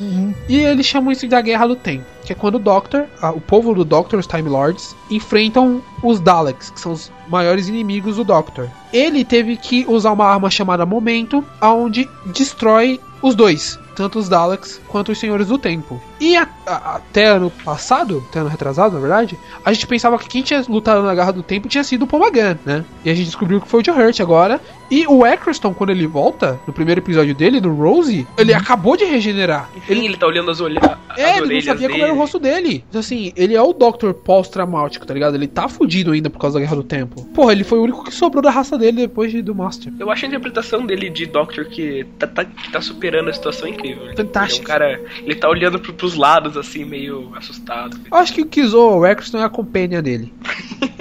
E eles chamam isso da Guerra do Tempo, que é quando o Doctor, a- o povo do Doctor, os Time Lords, enfrentam os Daleks, que são os maiores inimigos do Doctor. Ele teve que usar uma arma chamada Momento, aonde destrói os dois, tanto os Daleks quanto os Senhores do Tempo. E a- a- até ano passado, até ano retrasado, na verdade, a gente pensava que quem tinha lutado na Garra do Tempo tinha sido o Paul McGann, né? E a gente descobriu que foi o Joe Hurt agora. E o Eccleston, quando ele volta, no primeiro episódio dele, no Rose, ele acabou de regenerar. Enfim, ele, tá olhando as, olha... as É, ele não sabia dele. como era o rosto dele. Então, assim, ele é o Dr. pós-traumático, tá ligado? Ele tá fudido ainda por causa da Guerra do Tempo. Porra, ele foi o único que sobrou da raça dele depois de, do Master. Eu acho a interpretação dele de Doctor que tá, tá- que tá superando a situação incrível. Fantástico. Ele é um cara, ele tá olhando pro, pros lados, assim, meio assustado. Eu acho que o que zoou o Eccleston é a companhia dele.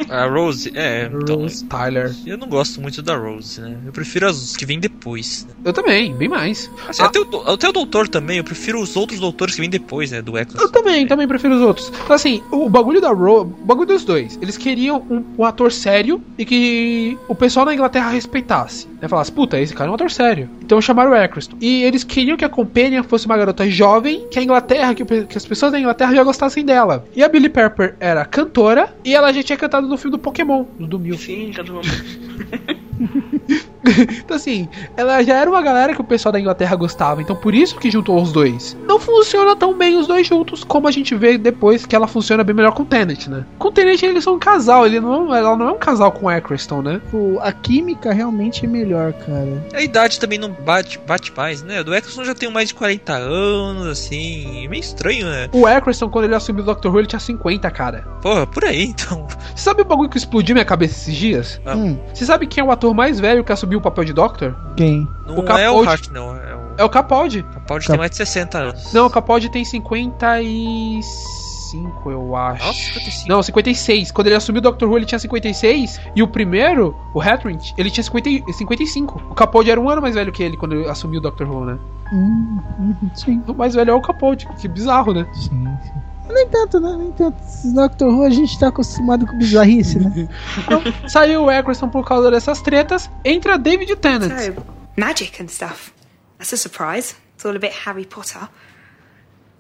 A Rose, é. Então, Rose Tyler. eu não gosto muito da Rose, né? Eu prefiro as que vêm depois. Né? Eu também, bem mais. Assim, até, o, até o doutor também, eu prefiro os outros doutores que vêm depois. né? Do Eccleston. Eu também, também prefiro os outros. Então, assim, o bagulho da Ro, o bagulho dos dois, eles queriam um, um ator sério e que o pessoal na Inglaterra respeitasse. Né? Falasse, puta, esse cara é um ator sério. Então chamaram o Eccleston. E eles queriam que a Companion fosse uma garota jovem, que a Inglaterra, que, que as pessoas da Inglaterra já gostassem dela. E a Billy Pepper era cantora e ela já tinha cantado no filme do Pokémon, do, do Mil. Sim, todo Então, assim, ela já era uma galera que o pessoal da Inglaterra gostava, então por isso que juntou os dois. Não funciona tão bem os dois juntos como a gente vê depois que ela funciona bem melhor com o Tenet, né? Com o Tenet eles são um casal, ele não, ela não é um casal com o Eccleston, né? Pô, a química realmente é melhor, cara. A idade também não bate, bate mais, né? Do Eccleston já tem mais de 40 anos, assim. É meio estranho, né? O Eccleston, quando ele assumiu o Doctor Who, ele tinha 50, cara. Porra, por aí, então. Você sabe o bagulho que explodiu minha cabeça esses dias? Ah. Hum, Você sabe quem é o ator mais velho que assumiu o papel de Doctor? quem? Não O é o Capaldi. Hart, não. É o É o Capaldi. Capaldi Cap- tem mais de 60 anos. Não, o Capaldi tem 55, eu acho. Nossa, 55. Não, 56. Quando ele assumiu o Doctor Who, ele tinha 56. E o primeiro, o Hathaway, ele tinha 50, e- 55. O Capaldi era um ano mais velho que ele quando ele assumiu o Doctor Who, né? Hum, hum, sim, O mais velho é o Capaldi. Que bizarro, né? sim, sim. Nem tanto, né? Nem tanto. Esses Doctor Who a gente tá acostumado com bizarrice, né? Então, saiu o Eccleston por causa dessas tretas. Entra David Tennant. So, magic and stuff. That's a surprise. It's all a bit Harry Potter.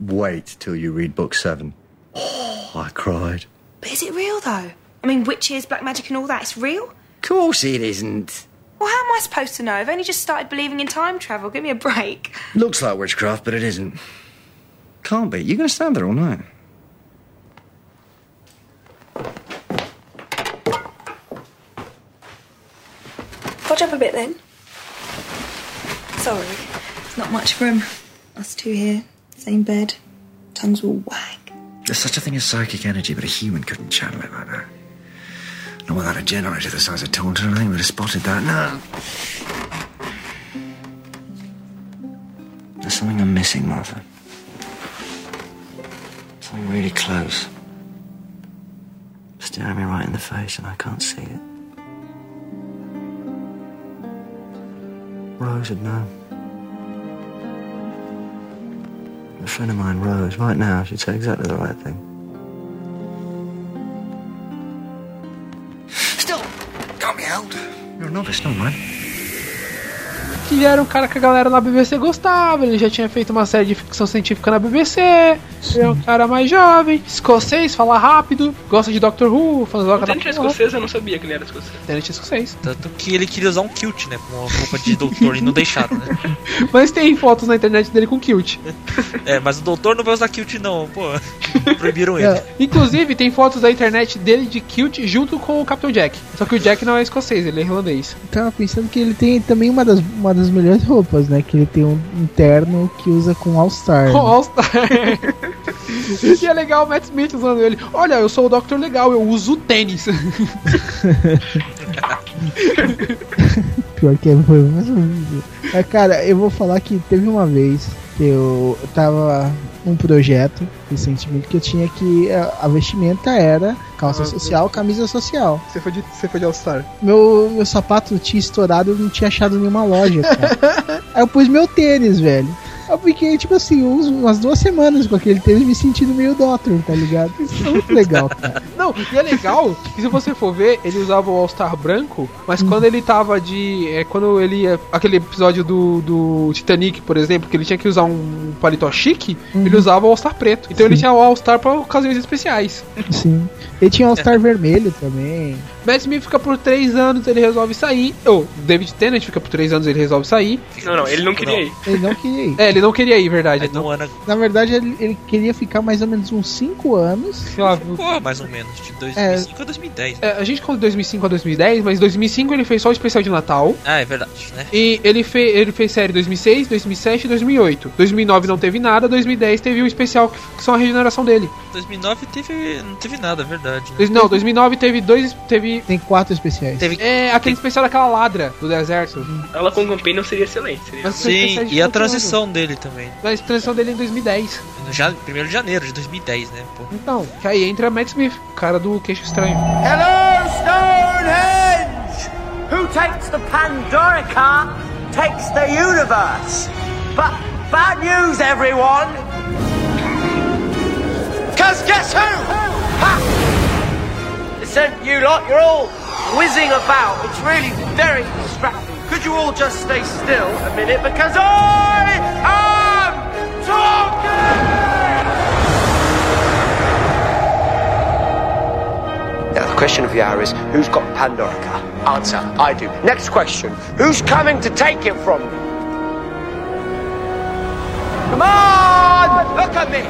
Wait till you read book seven. Oh, I cried. But is it real, though? I mean, witches, black magic, and all that, it's real? Of course it isn't. Well, how am I supposed to know? I've only just started believing in time travel. Give me a break. Looks like witchcraft, but it isn't. Can't be. You're going to stand there all night. Watch up a bit then. Sorry, there's not much room. Us two here, same bed, tongues will wag. There's such a thing as psychic energy, but a human couldn't channel it like that. Not without a generator the size of Taunton. I think we'd have spotted that. No. There's something I'm missing, Martha. Something really close. Staring me right in the face, and I can't see it. Rose would know. A friend of mine, Rose, right now, she'd say exactly the right thing. Still, can't be held. You're a novice, no man. Que era um cara que a galera na BBC gostava. Ele já tinha feito uma série de ficção científica na BBC. Ele é um cara mais jovem, escocês, fala rápido, gosta de Doctor Who, fanzoca O da é escocês, eu não sabia que ele era escocês. Tenet é escocês. Tanto que ele queria usar um kilt, né? Com uma roupa de doutor e não deixaram, né? Mas tem fotos na internet dele com kilt. É, mas o doutor não vai usar kilt, não, pô. Proibiram ele. Inclusive, tem fotos da internet dele de kilt junto com o Capitão Jack. Só que o Jack não é escocês, ele é irlandês. Tava pensando que ele tem também uma das, uma das melhores roupas, né? Que ele tem um interno que usa com All-Star. Com All-Star. e é legal o Matt Smith usando ele. Olha, eu sou o Doctor legal, eu uso tênis. Pior que foi mais horrível. Mas, cara, eu vou falar que teve uma vez que eu tava num projeto recentemente que eu tinha que. A, a vestimenta era calça Ah, social, camisa social. Você foi de, você foi de All-Star. Meu, meu sapato tinha estourado, eu não tinha achado nenhuma loja, cara. Aí eu pus meu tênis, velho. Eu fiquei, tipo assim, uns- umas duas semanas com aquele tênis me sentindo meio Doctor, tá ligado? Isso é muito legal, cara. Não, e é legal que se você for ver, ele usava o All-Star branco, mas quando ele tava de. É, quando ele ia. Aquele episódio do, do Titanic, por exemplo, que ele tinha que usar um paletó chique, ele usava o All-Star preto. Então ele tinha o All-Star pra ocasiões especiais. Sim. Ele tinha All-Star vermelho também. Matt Smith fica por 3 anos, ele resolve sair. Ou, David Tennant fica por 3 anos, ele resolve sair. Não, não, ele não queria ir. Ele não queria ir. É, ele não queria ir, verdade. Não. Na verdade, ele, ele queria ficar mais ou menos uns 5 anos. Pô, mais ou menos, de 2005 a 2010. É, a gente conta de 2005 a 2010, mas em 2005 ele fez só o especial de Natal. Ah, é verdade, né? E ele, fe ele fez série 2006, 2007 e 2008. 2009 não teve nada, 2010 teve um especial que, que são a regeneração dele. 2009 teve, não teve nada, é verdade. Né? Dois- Não, 2009 teve dois. Teve. Tem quatro especiais. Teve, É, aquele especial daquela ladra do deserto. Ela com Companion seria excelente. Seria. Mas foi Sim, e a transição dele também. A transição dele em 2010. No ja, 1 de janeiro de 2010, né? Pô. Então, que aí entra Matt Smith, o cara do queixo estranho. Hello, Stonehenge! Who takes the Pandorica takes the universe. But bad news, everyone! Because guess who? Ha! Listen, you lot, you're all whizzing about. It's really very distracting. Could you all just stay still a minute? Because I am talking! Now, the question of the hour is who's got Pandorica? Answer I do. Next question who's coming to take it from me? Come on! Look at me!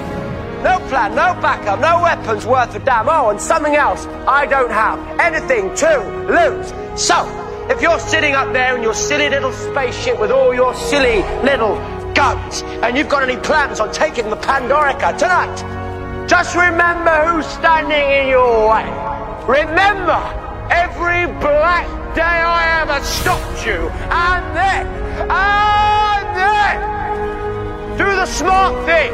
No plan, no backup, no weapons worth a damn. Oh, and something else I don't have. Anything to lose. So, if you're sitting up there in your silly little spaceship with all your silly little guns, and you've got any plans on taking the Pandorica tonight, just remember who's standing in your way. Remember every black day I ever stopped you, and then, and then, do the smart thing.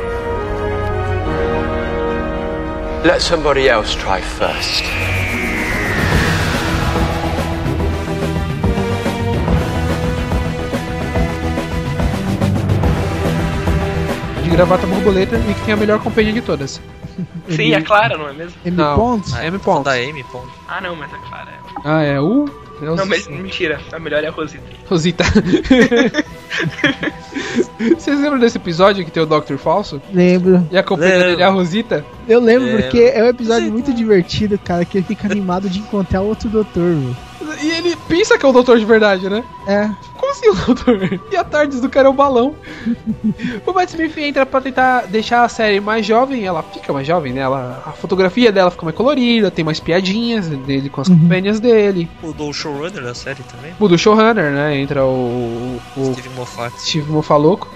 Let somebody else try first. Gravata borboleta e que tem a melhor companhia de todas. Sim, a Clara, não é mesmo? M. Não. Pontes? A M. Pontes. Da Amy Pond. Ah, não, mas a Clara é. Ah, é o. Deus Não, do mas mentira. A melhor é a Rosita. Rosita. Vocês lembram desse episódio que tem o Dr. Falso? Lembro. E a companhia Lembro. dele é a Rosita? Eu lembro Lembro. porque é um episódio muito divertido, cara, que ele fica animado de encontrar outro doutor. E ele pensa que é o doutor de verdade, né? É. Como assim doutor? E a tarde do cara é o balão. o Matt Smith entra pra tentar deixar a série mais jovem, ela fica mais jovem, né? Ela, a fotografia dela fica mais colorida, tem mais piadinhas dele com as companhias dele. Mudou o showrunner da série também. Muda o showrunner, né? Entra o, o Steve Moffat. Steve Mofaloco,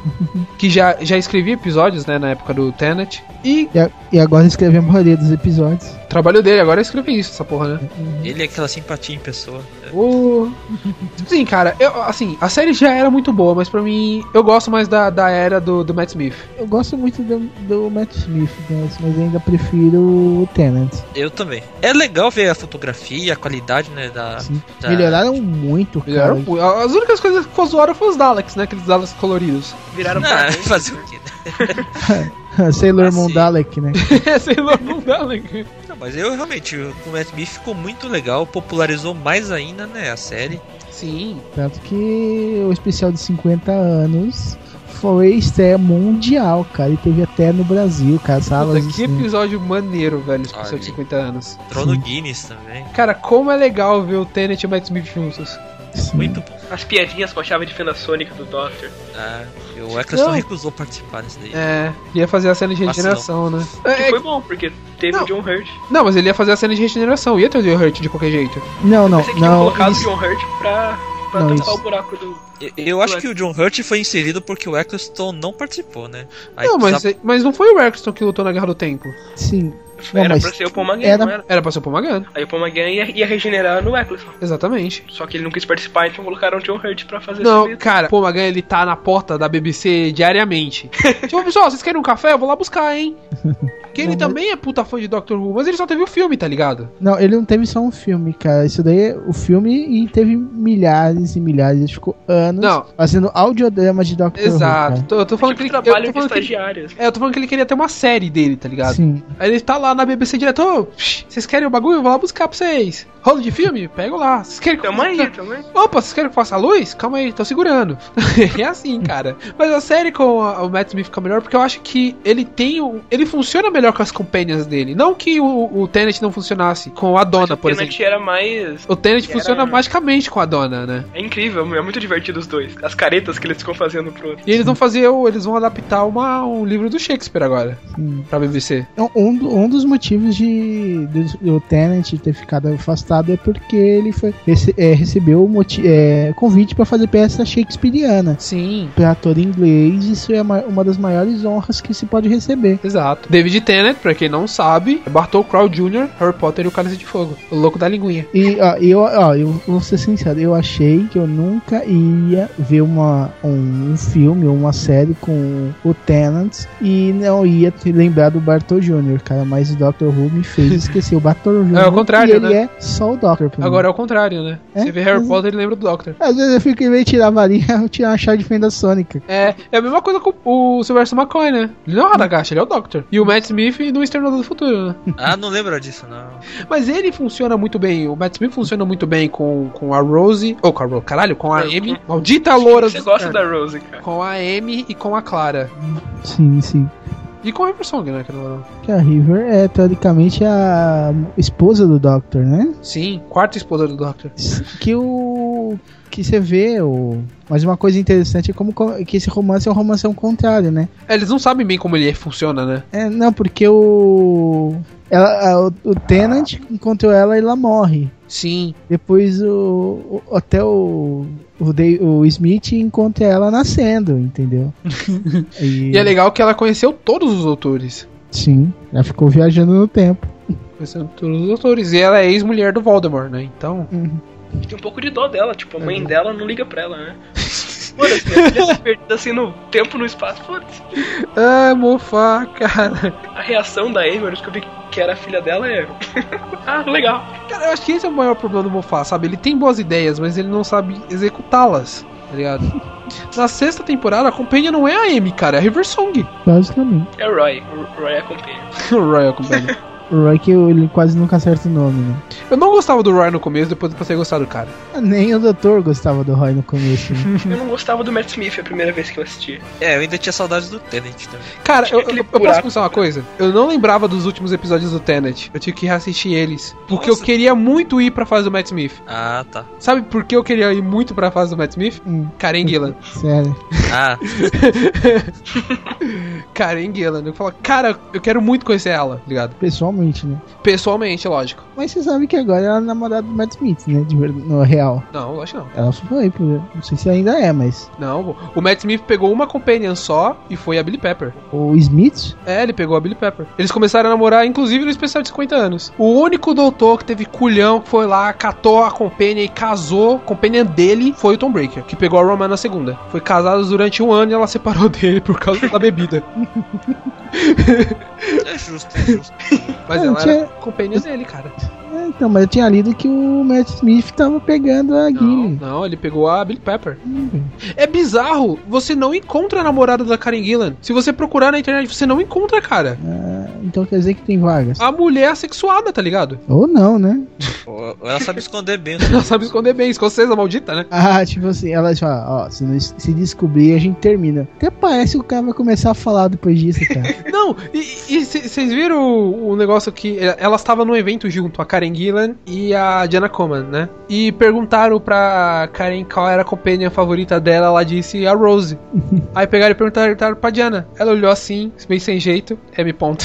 que já, já escrevia episódios, né? Na época do Tenet. E E, a- e agora escreve a maioria dos episódios. o trabalho dele agora é escrever isso, essa porra, né? Ele é aquela simpatia em pessoa. O... Sim, cara, eu, assim, a série já era muito boa, mas pra mim, eu gosto mais da, da era do, do Matt Smith. Eu gosto muito do, do Matt Smith, né, mas ainda prefiro o Tenant. Eu também. É legal ver a fotografia, a qualidade, né, da... da- Melhoraram muito, cara. Melhoraram muito. As únicas coisas que ficou zoaram foram os Daleks, né? Aqueles Daleks coloridos. Viraram parabéns. fazer o quê, né? Sailor Assim. Moon Dalek, né? Sei lá, não Dalek. Não, mas eu realmente, o o Matt Smith ficou muito legal, popularizou mais ainda, né, a série. Sim. Tanto que o especial de 50 anos foi estreia mundial, cara. E teve até no Brasil, cara. Salas Puta, que assim. episódio maneiro, velho, especial de Olha. 50 anos. Entrou no Guinness também. Cara, como é legal ver o Tenet e o Matt Smith juntos. Muito bom. As piadinhas com a chave de fenda sônica do Doctor. Ah, e o Eccleston Não. recusou participar desse daí. É, ia fazer a cena de regeneração, né? Que É, foi bom, porque teve o John Hurt. Não, mas ele ia fazer a cena de regeneração, ia ter o Joe Hurt de qualquer jeito. Não, não, Pensei que não. colocado o John Hurt pra, pra Não, tampar isso- o buraco do. Eu- Eu acho que o John Hurt foi inserido porque o Eccleston não participou, né? Aí não, mas, precisava- mas não foi o Eccleston que lutou na Guerra do Tempo. Sim. Não, Era pra ser o Paul McGann, era- não era? Era pra ser o Paul McGann. Aí o Paul McGann ia, ia regenerar no Eccleston. Exatamente. Só que ele não quis participar, então colocaram o John Hurt pra fazer Não, cara, o Paul McGann ele tá na porta da BBC diariamente. tipo, pessoal, vocês querem um café? Eu vou lá buscar, hein? Que ele também é puta fã de Doctor Who, mas ele só teve o filme, tá ligado? Não, ele não teve só um filme, cara. Isso daí é o filme e teve milhares e milhares. Ele ficou anos Não. fazendo audiodrama de Doctor Who. Exato. cara. Tô- Eu tô falando que ele. trabalho eu tô de falando que ele- estagiários. É, eu tô falando que ele queria ter uma série dele, tá ligado? Sim. Aí ele tá lá na BBC direto, ô, psh, vocês querem o bagulho? Eu vou lá buscar pra vocês. Rolo de filme? Pego lá. Vocês querem que Tamo aí, faça- tamo aí. Opa, vocês querem que faça a luz? Calma aí, tô segurando. é assim, cara. Mas a série com a- o Matt Smith fica melhor porque eu acho que ele tem um. Ele funciona melhor com as companions dele. Não que o, o Tenet não funcionasse com a dona, por O exemplo. Tenet era mais. O Tenet era- funciona magicamente com a dona, né? É incrível, é muito divertido os dois. As caretas que eles ficam fazendo pro outro. E eles vão fazer, o- eles vão adaptar uma, um livro do Shakespeare agora. Sim. Pra BBC. Então, Um, um dos motivos de do, do Tenant ter ficado afastado é porque ele foi, rece- é, recebeu é, convite para fazer peça shakespeariana. Sim. Para ator inglês, isso é ma- uma das maiores honras que se pode receber. Exato. David Tennant, pra quem não sabe, é Bartol Crow Jr., Harry Potter e o Cálice de Fogo. O louco da linguinha. E ó, eu, ó, eu vou ser sincero, eu achei que eu nunca ia ver uma, um, um filme ou uma série com o Tenant e não ia lembrar do Bartol Jr., cara, mas Mas o Doctor Who me fez esquecer o. Who. É o contrário, e ele né? é só o Doctor. pra mim. Agora é o contrário, né? É? Você vê Harry Mas- Potter e lembra do Doctor. Às vezes eu fico em vez de tirar a varinha, eu tirar uma chave de fenda sônica. É, é a mesma coisa com o Sylvester McCoy, né? Ele não é o Radagast, ele é o Doctor. E o Matt Smith no Exterminador do Futuro, né? Ah, não lembro disso, não. Mas ele funciona muito bem, o Matt Smith funciona muito bem com, com a Rose, ou com a Rose, caralho, com a Amy, maldita loura Você do gosta inferno. da Rose, cara. Com a Amy e com a Clara. Sim, sim. E com a River Song, né? que não- Que a River é teoricamente a esposa do Doctor, né? Sim, quarta esposa do Doctor. Que o. Que você vê, o. Mas uma coisa interessante é como co- que esse romance é um romance ao contrário, né? É, eles não sabem bem como ele funciona, né? É, não, porque o. Ela, a- o, o Tenant encontrou ela e ela morre. Sim. Depois o, o- até o, o, o Smith encontra ela nascendo, entendeu? e, E é legal que ela conheceu todos os doutores. Sim, ela ficou viajando no tempo. Conheceu todos os doutores. E ela é ex-mulher do Voldemort, né? Então. Tem um pouco de dó dela, tipo, a mãe dela não liga pra ela, né? Foda-se, minha filha tá perdida assim no tempo, no espaço, foda-se. Ah, mofa, cara. A reação da Amy, eu descobri que era a filha dela, é. ah, legal. Cara, eu acho que esse é o maior problema do Moffat, sabe? Ele tem boas ideias, mas ele não sabe executá-las, tá ligado? Na sexta temporada, a companhia não é a Amy, cara, é a River Song. Basicamente. É o Roy, o Roy acompanha. o Roy é a companhia. O Roy que ele quase nunca acerta o nome, né? Eu não gostava do Roy no começo, depois eu passei a gostar do cara. Nem o doutor gostava do Roy no começo. Né? Eu não gostava do Matt Smith a primeira vez que eu assisti. É, eu ainda tinha saudades do Tenant também. Cara, eu, eu, eu posso pensar uma coisa? Eu não lembrava dos últimos episódios do Tenet. Eu tive que reassistir eles. Porque eu queria muito ir pra fase do Matt Smith. Ah, tá. Sabe por que eu queria ir muito pra fase do Matt Smith? Karen Gillan. Sério. Ah, Karen Gillan. Eu falo, cara, eu quero muito conhecer ela, tá ligado? Pessoalmente, né? Pessoalmente, lógico. Mas você sabe que agora ela é namorada do Matt Smith, né? De no real. Não, que não. Ela foi, por- não sei se ainda é, mas. Não, o Matt Smith pegou uma companion só e foi a Billy Pepper. O Smith? É, ele pegou a Billy Pepper. Eles começaram a namorar, inclusive, no especial de 50 anos. O único doutor que teve culhão que foi lá, catou a companion e casou, a companion dele foi o Tom Breaker, que pegou a Roman na segunda. Foi casados durante um ano e ela separou dele por causa da bebida. é justo, é justo. Mas Ah, ela tinha- era companion dele, cara. É, então, mas eu tinha lido que o Matt Smith tava pegando a Gillian. Não, ele pegou a Billy Pepper. É bizarro, você não encontra a namorada da Karen Gillan. Se você procurar na internet, você não encontra, cara. Ah, então quer dizer que tem vagas. A mulher é assexuada, tá ligado? Ou não, né? Ou ela sabe esconder bem. Ela sabe esconder bem, escocesa maldita, né? Ah, tipo assim, ela fala, ó, se, não- se descobrir, a gente termina. Até parece que o cara vai começar a falar depois disso, cara. Não, e vocês viram o, o negócio que elas estavam no evento junto, a Karen Gillan e a Diana Coman, né? E perguntaram pra Karen qual era a companhia favorita dela, ela disse a Rose. Aí pegaram e perguntaram pra Diana. Ela olhou assim, meio sem jeito, M ponto.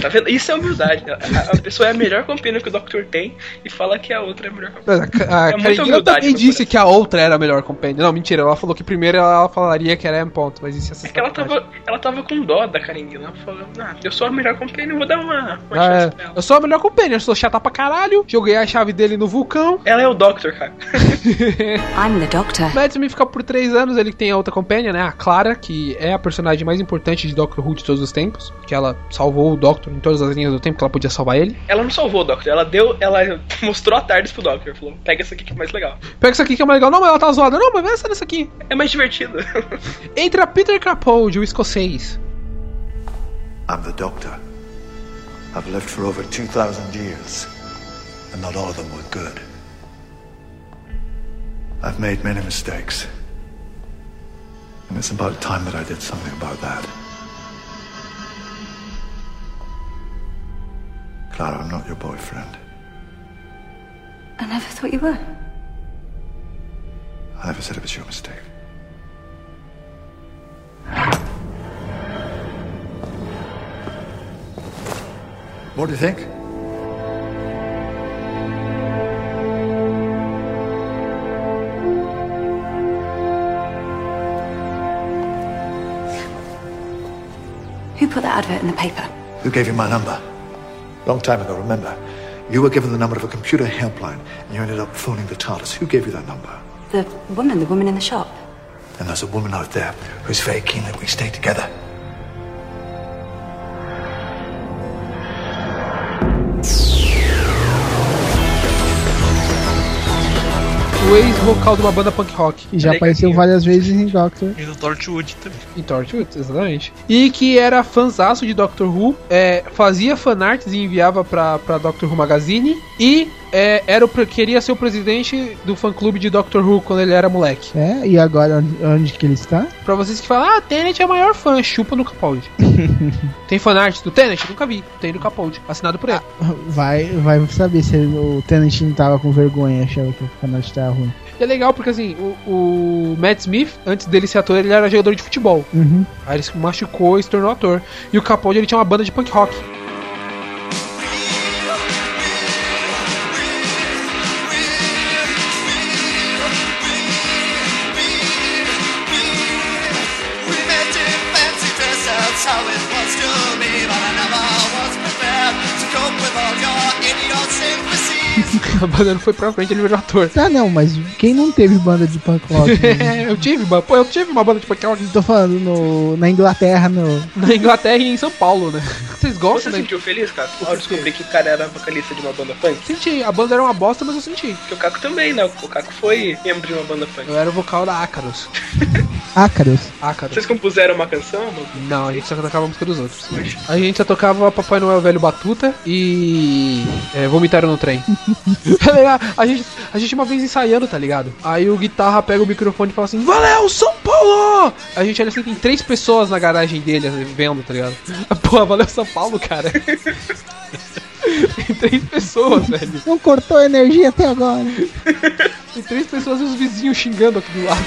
Tá vendo? Isso é humildade. A, a pessoa é a melhor companhia que o Doctor tem e fala que a outra é a melhor Mas A, companhia. a é Karen muita humildade. no disse que a outra era a melhor companhia. Não, mentira, ela falou que primeiro ela falaria que era M ponto, mas isso é É que ela tava, ela tava com dó da Karen Gillan. Ela falou, ah, eu sou a melhor companhia, eu vou dar uma, uma Ah, chance é. pra ela. Eu sou a melhor companhia, eu sou chata pra caralho. Joguei a chave dele no vulcão. Ela é o Doctor, cara. I'm the doctor. Matt Smith fica por três anos, ele tem a outra companhia, né? A Clara, que é a personagem mais importante de Doctor Who de todos os tempos. Que ela salvou o Doctor em todas as linhas do tempo que ela podia salvar ele. Ela não salvou o Doctor, ela deu. Ela mostrou a tarde pro Doctor. Falou, pega essa aqui que é mais legal. Pega isso aqui que é mais legal. Não, mas ela tá zoada. Não, mas vai essa nessa aqui. É mais divertido. Entra Peter Capaldi, o escocês. I'm the Doctor. I've lived for over 2,000 years, and not all of them were good. I've made many mistakes. And it's about time that I did something about that. Clara, I'm not your boyfriend. I never thought you were. I never said it was your mistake. What do you think? Who put that advert in the paper? Who gave you my number? Long time ago, remember? You were given the number of a computer helpline, and you ended up phoning the TARDIS. Who gave you that number? The woman, the woman in the shop. And there's a woman out there who's very keen that we stay together. O ex-vocal de uma banda punk rock. E já apareceu várias vezes em Doctor. E no Torchwood também. Em Torchwood, exatamente. E que era fãzaço de Doctor Who, é, fazia fanarts e enviava pra, pra Doctor Who Magazine. E é, era o, queria ser o presidente do fã-clube de Doctor Who quando ele era moleque. É, e agora onde, que ele está? Pra vocês que falam, ah, Tenet é o maior fã, chupa no Capaldi. Tem fanart do Tenet? Nunca vi. Tem no Capaldi, assinado por ele. Vai, vai saber se o Tenant não tava com vergonha, achava que o fanart tava ruim. E é legal porque assim, o, o Matt Smith, antes dele ser ator, ele era jogador de futebol. Uhum. Aí ele se machucou e se tornou ator. E o Capaldi ele tinha uma banda de punk rock. a banda não foi pra frente, ele virou ator. Ah, não, mas quem não teve banda de punk rock? né? eu tive, pô, eu tive uma banda de punk rock. Tô falando no, na Inglaterra, no. Na Inglaterra e em São Paulo, né? Vocês gostam, Você né? sentiu feliz, cara? Ao descobrir que o cara era vocalista de uma banda punk? Senti, a banda era uma bosta, mas eu senti. Porque o Caco também, né? O Caco foi membro de uma banda punk. Eu era o vocal da Ácaros. Ácaros. Ácaros. Vocês compuseram uma canção? Mano? Não, a gente só tocava a música dos outros. A gente só tocava Papai Noel Velho Batuta e. É, Vomitaram no trem. é legal, a gente, a gente uma vez ensaiando, tá ligado? Aí o guitarra pega o microfone e fala assim: Valeu, São Paulo! A gente olha assim, tem três pessoas na garagem dele vendo, tá ligado? Porra, valeu São Paulo, cara. tem três pessoas, velho. Não cortou a energia até agora. Tem três pessoas e os vizinhos xingando aqui do lado.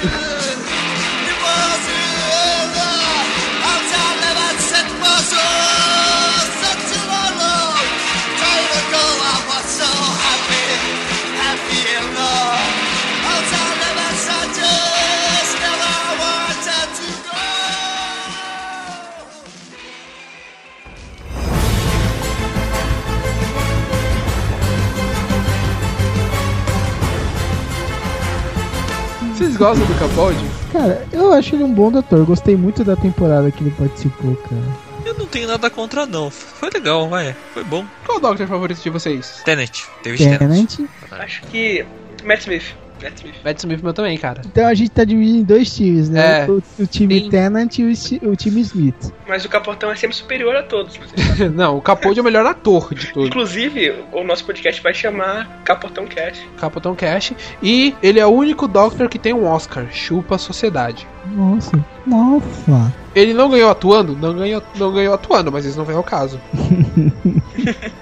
Vocês gostam do Capaldi? Cara, eu acho ele um bom doutor. Gostei muito da temporada que ele participou, cara. Eu não tenho nada contra, não. Foi legal, vai. Foi bom. Qual o Doctor favorito de vocês? Tenet. David Tennant. Acho que. Matt Smith. Matt Smith. Matt Smith meu também, cara. Então a gente tá dividido em dois times, né? É. O, o time Sim. Tennant e o, o time Smith. Mas o Capotão é sempre superior a todos. não, o Capaldi é o melhor ator de todos. Inclusive, o nosso podcast vai chamar Capotão Cash. Capitão Cash. E ele é o único Doctor que tem um Oscar. Chupa a sociedade. Nossa. Nossa. Ele não ganhou atuando? Não ganhou, não ganhou atuando, mas isso não vem ao caso.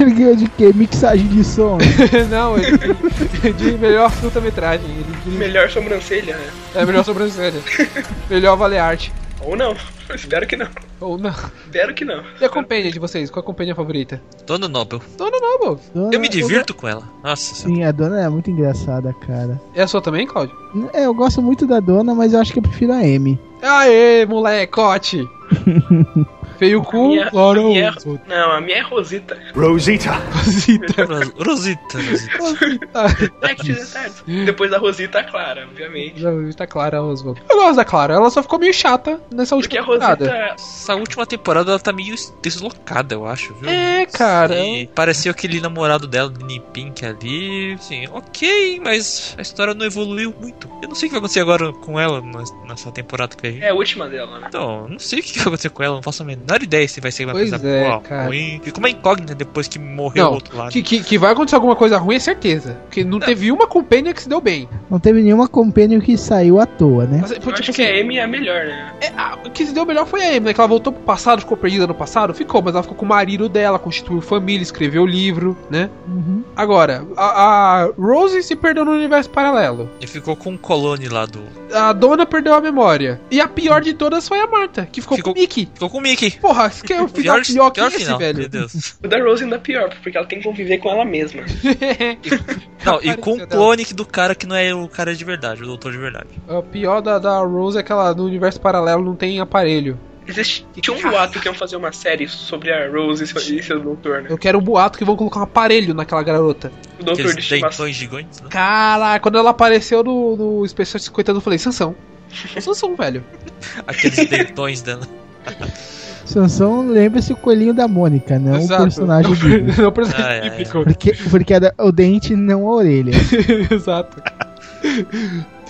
Ele ganhou de quê? Mixagem de som? não, ele de melhor curta-metragem. De Melhor sobrancelha, né? É melhor sobrancelha. melhor vale arte. Ou não. Espero que não. Ou não. Espero que não. E a companhia de vocês? Qual a companhia favorita? Dona Nobel. Dona Noble. Dona- Eu me divirto com ela. Nossa senhora. Sim, a dona é muito engraçada, cara. É a sua também, Claudio? É, eu gosto muito da dona, mas eu acho que eu prefiro a Amy. Aê, molecote! Feio cu, Minha- a minha- não, a minha é Rosita. Rosita. Rosita. Ros- Rosita. Rosita. É que certo. Depois da Rosita, a Clara, obviamente. Já está Clara Oswald. Eu gosto da Clara, ela só ficou meio chata nessa Porque última a temporada. Rosita. Essa última temporada ela tá meio deslocada, eu acho, viu? É, cara. Parecia aquele namorado dela, Nini Pink ali. Assim, ok, mas a história não evoluiu muito. Eu não sei o que vai acontecer agora com ela nessa temporada que a gente. É a última dela, né? Então, não sei o que vai acontecer com ela, não faço a menor ideia se vai ser uma Pois coisa é, boa, cara. ruim. Ficou uma incógnita depois que morreu o Não, outro lado. que, que, que vai acontecer alguma coisa ruim é certeza. Porque não teve uma companhia que se deu bem. Não teve nenhuma companion que saiu à toa, né? Mas, Eu tipo acho assim, que a Amy é a melhor, né? é, a- o que se deu melhor foi a Amy, né? Que ela voltou pro passado, ficou perdida no passado? Ficou, mas ela ficou com o marido dela, constituiu família, escreveu livro, né? Uhum. Agora, a, a Rose se perdeu no universo paralelo. E ficou com o clone lá do. A dona perdeu a memória. E a pior de todas foi a Marta, que ficou, Ficou- com o Mickey. Ficou com o Mickey. Porra, isso que é o final pior, que esse, final, velho. meu Deus. O da Rose ainda é pior, porque ela tem que conviver com ela mesma. Não, e com o clone do cara que não é o cara de verdade, o doutor de verdade. O pior da, da Rose é que ela no universo paralelo não tem aparelho. Existe, tinha um boato que iam fazer uma série sobre a Rose e seu, e seu doutor, né? Eu quero um boato que vão colocar um aparelho naquela garota. O doutor de estimação. deitões gigantes, né? Cara, quando ela apareceu no, no especial de 50 anos, eu falei, Sansão. É Sansão, velho. Aqueles deitões dela. Sansão lembra-se o coelhinho da Mônica, não Exato. o personagem bíblico. Não o personagem Ah, é. bíblico. Porque, porque era o dente, não a orelha. Exato.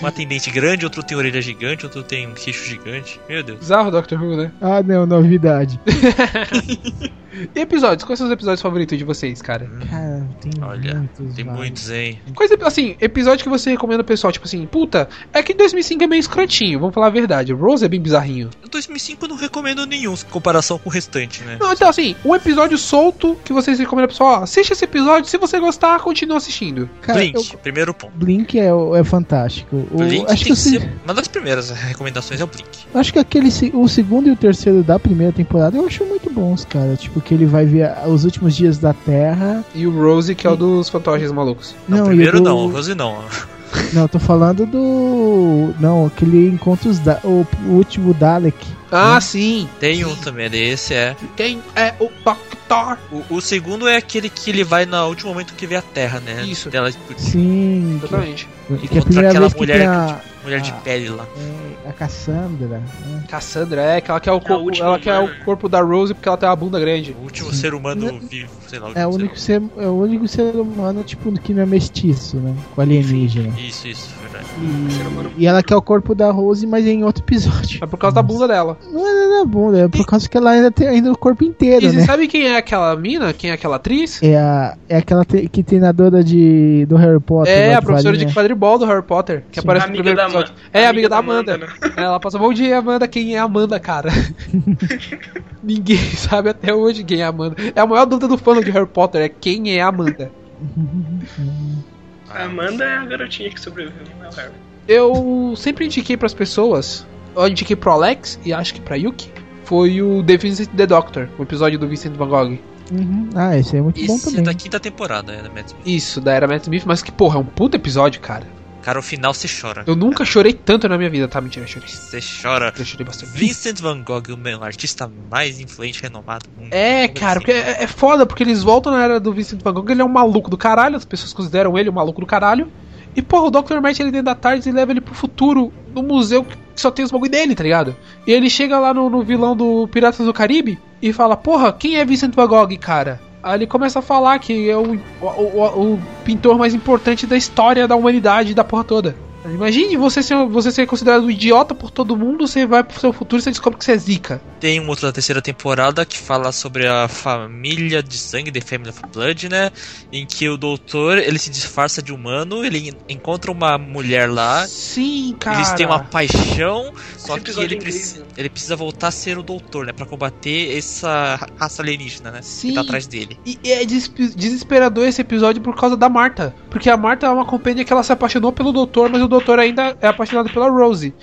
Uma tem dente grande, outro tem orelha gigante, outro tem um queixo gigante. Meu Deus. Bizarro Doctor Who, né? Ah, não, novidade. E episódios? Quais são os episódios favoritos de vocês, cara? Cara, tem Olha, muitos. tem vários. muitos, hein? Quais, assim, episódio que você recomenda pro pessoal? Tipo assim, puta, é que 2005 é meio escrotinho, vamos falar a verdade. Rose é bem bizarrinho. Em 2005 eu não recomendo nenhum em comparação com o restante, né? Não, então assim, um episódio solto que vocês recomendam pro pessoal, ó, assiste esse episódio, se você gostar, continua assistindo. Cara, Blink, eu- primeiro ponto. Blink é, é fantástico. O- Blink acho, que que se- ser... Uma das primeiras recomendações é o Blink. acho que aquele o segundo e o terceiro da primeira temporada eu acho muito bons, cara. Tipo, que ele vai ver os últimos dias da Terra. E o Rose, que é o dos fantoches malucos. Não, Não, e primeiro o do- não, o Rose não. Não, tô falando do. Não, aquele encontro os da... o, o último Dalek. Ah, sim. Tem um também, esse é. Quem é o Doctor? O, o segundo é aquele que ele vai no último momento que vê a Terra, né? Isso. Dela, Sim. Exatamente. Que, que é encontra primeira aquela mulher, a, que- mulher de a- pele lá. é, a Cassandra. né? Cassandra, é, que ela quer o corpo, última ela quer humana. o corpo da Rose porque ela tem uma bunda grande. O último ser humano vivo, sei lá. É o único ser, é o único ser humano tipo que não é mestiço, né? Com alienígena. Isso, isso, verdade. E, e ela quer o corpo da Rose, mas em outro episódio. É por causa da bunda dela. Não é da bunda, é por causa que ela ainda tem ainda o corpo inteiro, E você né? sabe quem é aquela mina? Quem é aquela atriz? É, a, é aquela te, que treinadora de, do Harry Potter. É, a professora de varinha. quadribol do Harry Potter, que Sim. aparece no Amiga primeiro da episódio. É, amiga, amiga da da Amanda. Amanda, Ela passa, bom dia, Amanda, quem é a Amanda, cara? Ninguém sabe até hoje quem é a Amanda. É a maior dúvida do fã de Harry Potter, é quem é a Amanda. A Amanda é a garotinha que sobreviveu, não é o Harry. Eu sempre indiquei pras pessoas, eu indiquei pro Alex e acho que pra Yuki, foi o The Vincent the Doctor, o episódio do Vincent Van Gogh. Uhum. Ah, esse é muito bom Esse é também. da quinta temporada, é da Matt Smith. Isso, da era Matt Smith, mas que porra, é um puta episódio, cara. Cara, o final você chora. Eu nunca chorei tanto na minha vida, tá? Mentira, eu chorei. Você chora. Eu chorei bastante. Vincent Van Gogh, o meu artista mais influente e renomado do mundo. É, cara, porque é, é foda, porque eles voltam na era do Vincent Van Gogh, ele é um maluco do caralho, as pessoas consideram ele um maluco do caralho. E, porra, o Dr. mete ele dentro da tarde e leva ele pro futuro, no museu que só tem os bagulho dele, tá ligado? E ele chega lá no, no vilão do Piratas do Caribe e fala, porra, quem é Vincent Van Gogh, cara? Aí ele começa a falar que é o, o, o- o pintor mais importante da história da humanidade da porra toda. Imagine você ser, você ser considerado um idiota por todo mundo, você vai pro seu futuro e você descobre que você é zica. Tem um outro da terceira temporada que fala sobre a família de sangue, The Family of Blood, né? Em que o doutor, ele se disfarça de humano, ele en- encontra uma mulher lá. Sim, cara. Eles têm uma paixão, só Esse que ele, é preci- ele precisa voltar a ser o doutor, né? Pra combater essa ra- raça alienígena, né? Sim. Que tá atrás dele. E é des- desesperador esse episódio por causa da Marta. Porque a Marta é uma companhia que ela se apaixonou pelo doutor, mas o doutor ainda é apaixonado pela Rose.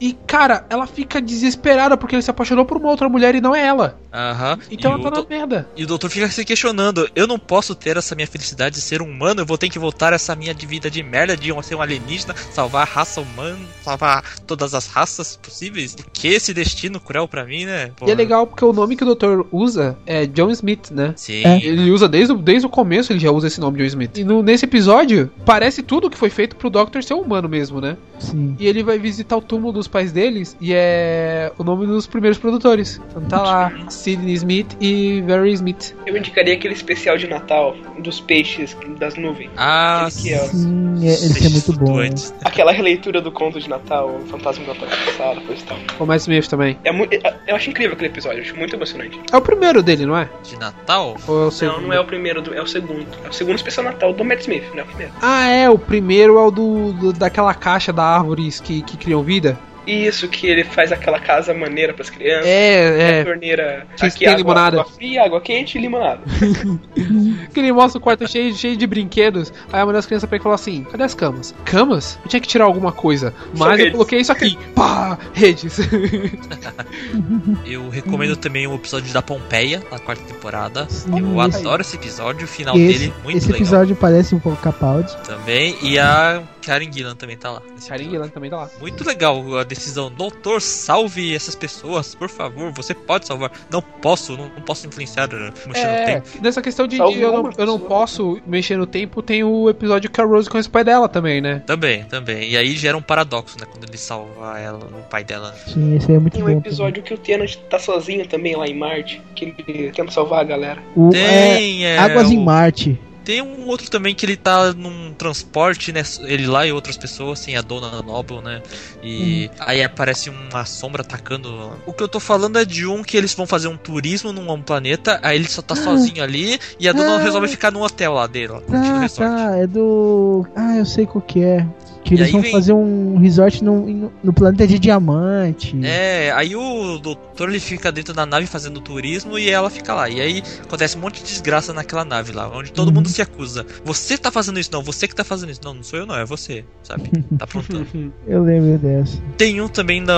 E, cara, ela fica desesperada porque ele se apaixonou por uma outra mulher e não é ela. Aham. Então E ela tá na do- merda. E o doutor fica se questionando: eu não posso ter essa minha felicidade de ser um humano, eu vou ter que voltar essa minha de vida de merda de ser um alienígena, salvar a raça humana, salvar todas as raças possíveis. Por que esse destino cruel pra mim, né? E Porra. é legal porque o nome que o doutor usa é John Smith, né? Sim. É. Ele usa desde, o- desde o começo, ele já usa esse nome, John Smith. E no- nesse episódio, parece tudo que foi feito pro Doctor ser humano mesmo, né? Sim. E ele vai visitar o túmulo dos pais deles e é o nome dos primeiros produtores. Então tá lá, Sidney Smith e Very Smith. Eu indicaria aquele especial de Natal dos peixes das nuvens. Ah, que é, Sim, é, esse é muito bom. aquela releitura do conto de Natal, o Fantasma do Natal Passado, coisa e tal. O Matt Smith também. É muito, eu acho incrível aquele episódio, acho muito emocionante. É o primeiro dele, não é? De Natal? Ou é o Não, segundo? não é o primeiro, do- é o segundo. É o segundo especial Natal do Matt Smith, não é o primeiro. Ah, é, o primeiro é o do, do- daquela caixa da árvores que, que criam vida. Isso, que ele faz aquela casa maneira pras crianças. É, é. Torneira. Que aqui tem água, limonada. água fria, água quente e limonada. Que ele mostra o quarto cheio, cheio de brinquedos. Aí uma das crianças pega e fala assim: cadê as camas? Camas? Eu tinha que tirar alguma coisa. Mas eu redes. coloquei isso aqui. Pá! Redes. Eu recomendo também o episódio da Pompeia, na quarta temporada. Sim, eu esse- adoro esse episódio, o final Esse, dele muito esse legal episódio parece um pouco Capaldi. também. E a Karen Gillan também tá lá. Karen Gillan também tá lá. Muito legal a decisão. Doutor, salve essas pessoas, por favor. Você pode salvar. Não posso, não, não posso influenciar uh, mexer no É, tempo. nessa questão de, de eu, não, eu não posso mexer no tempo, tem o episódio que a Rose conhece o pai dela também, né? Também, também. E aí gera um paradoxo, né? Quando ele salva ela, o pai dela. Sim, esse aí é muito Tem um bom. episódio que o Tennant tá sozinho também lá em Marte, que ele tenta salvar a galera. O, Tem, é, é, Águas em o- Marte. Tem um outro também que ele tá num transporte, né? Ele lá e outras pessoas, sem a dona Noble, né? E aí aparece uma sombra atacando. O que eu tô falando é de um que eles vão fazer um turismo num planeta, aí ele só tá sozinho ali e a dona Ah. resolve ficar no hotel lá dele, lá, Ah, tá. É do. Ah, eu sei qual que é. Que E eles vão vem- fazer um resort no, no planeta de diamante. É, aí o doutor ele fica dentro da nave fazendo turismo e ela fica lá. E aí acontece um monte de desgraça naquela nave lá, onde todo Uhum. mundo se acusa. Você tá fazendo isso, não, você que tá fazendo isso. Não, não sou eu, não, é você, sabe? Tá aprontando. Eu lembro dessa. Tem um também da,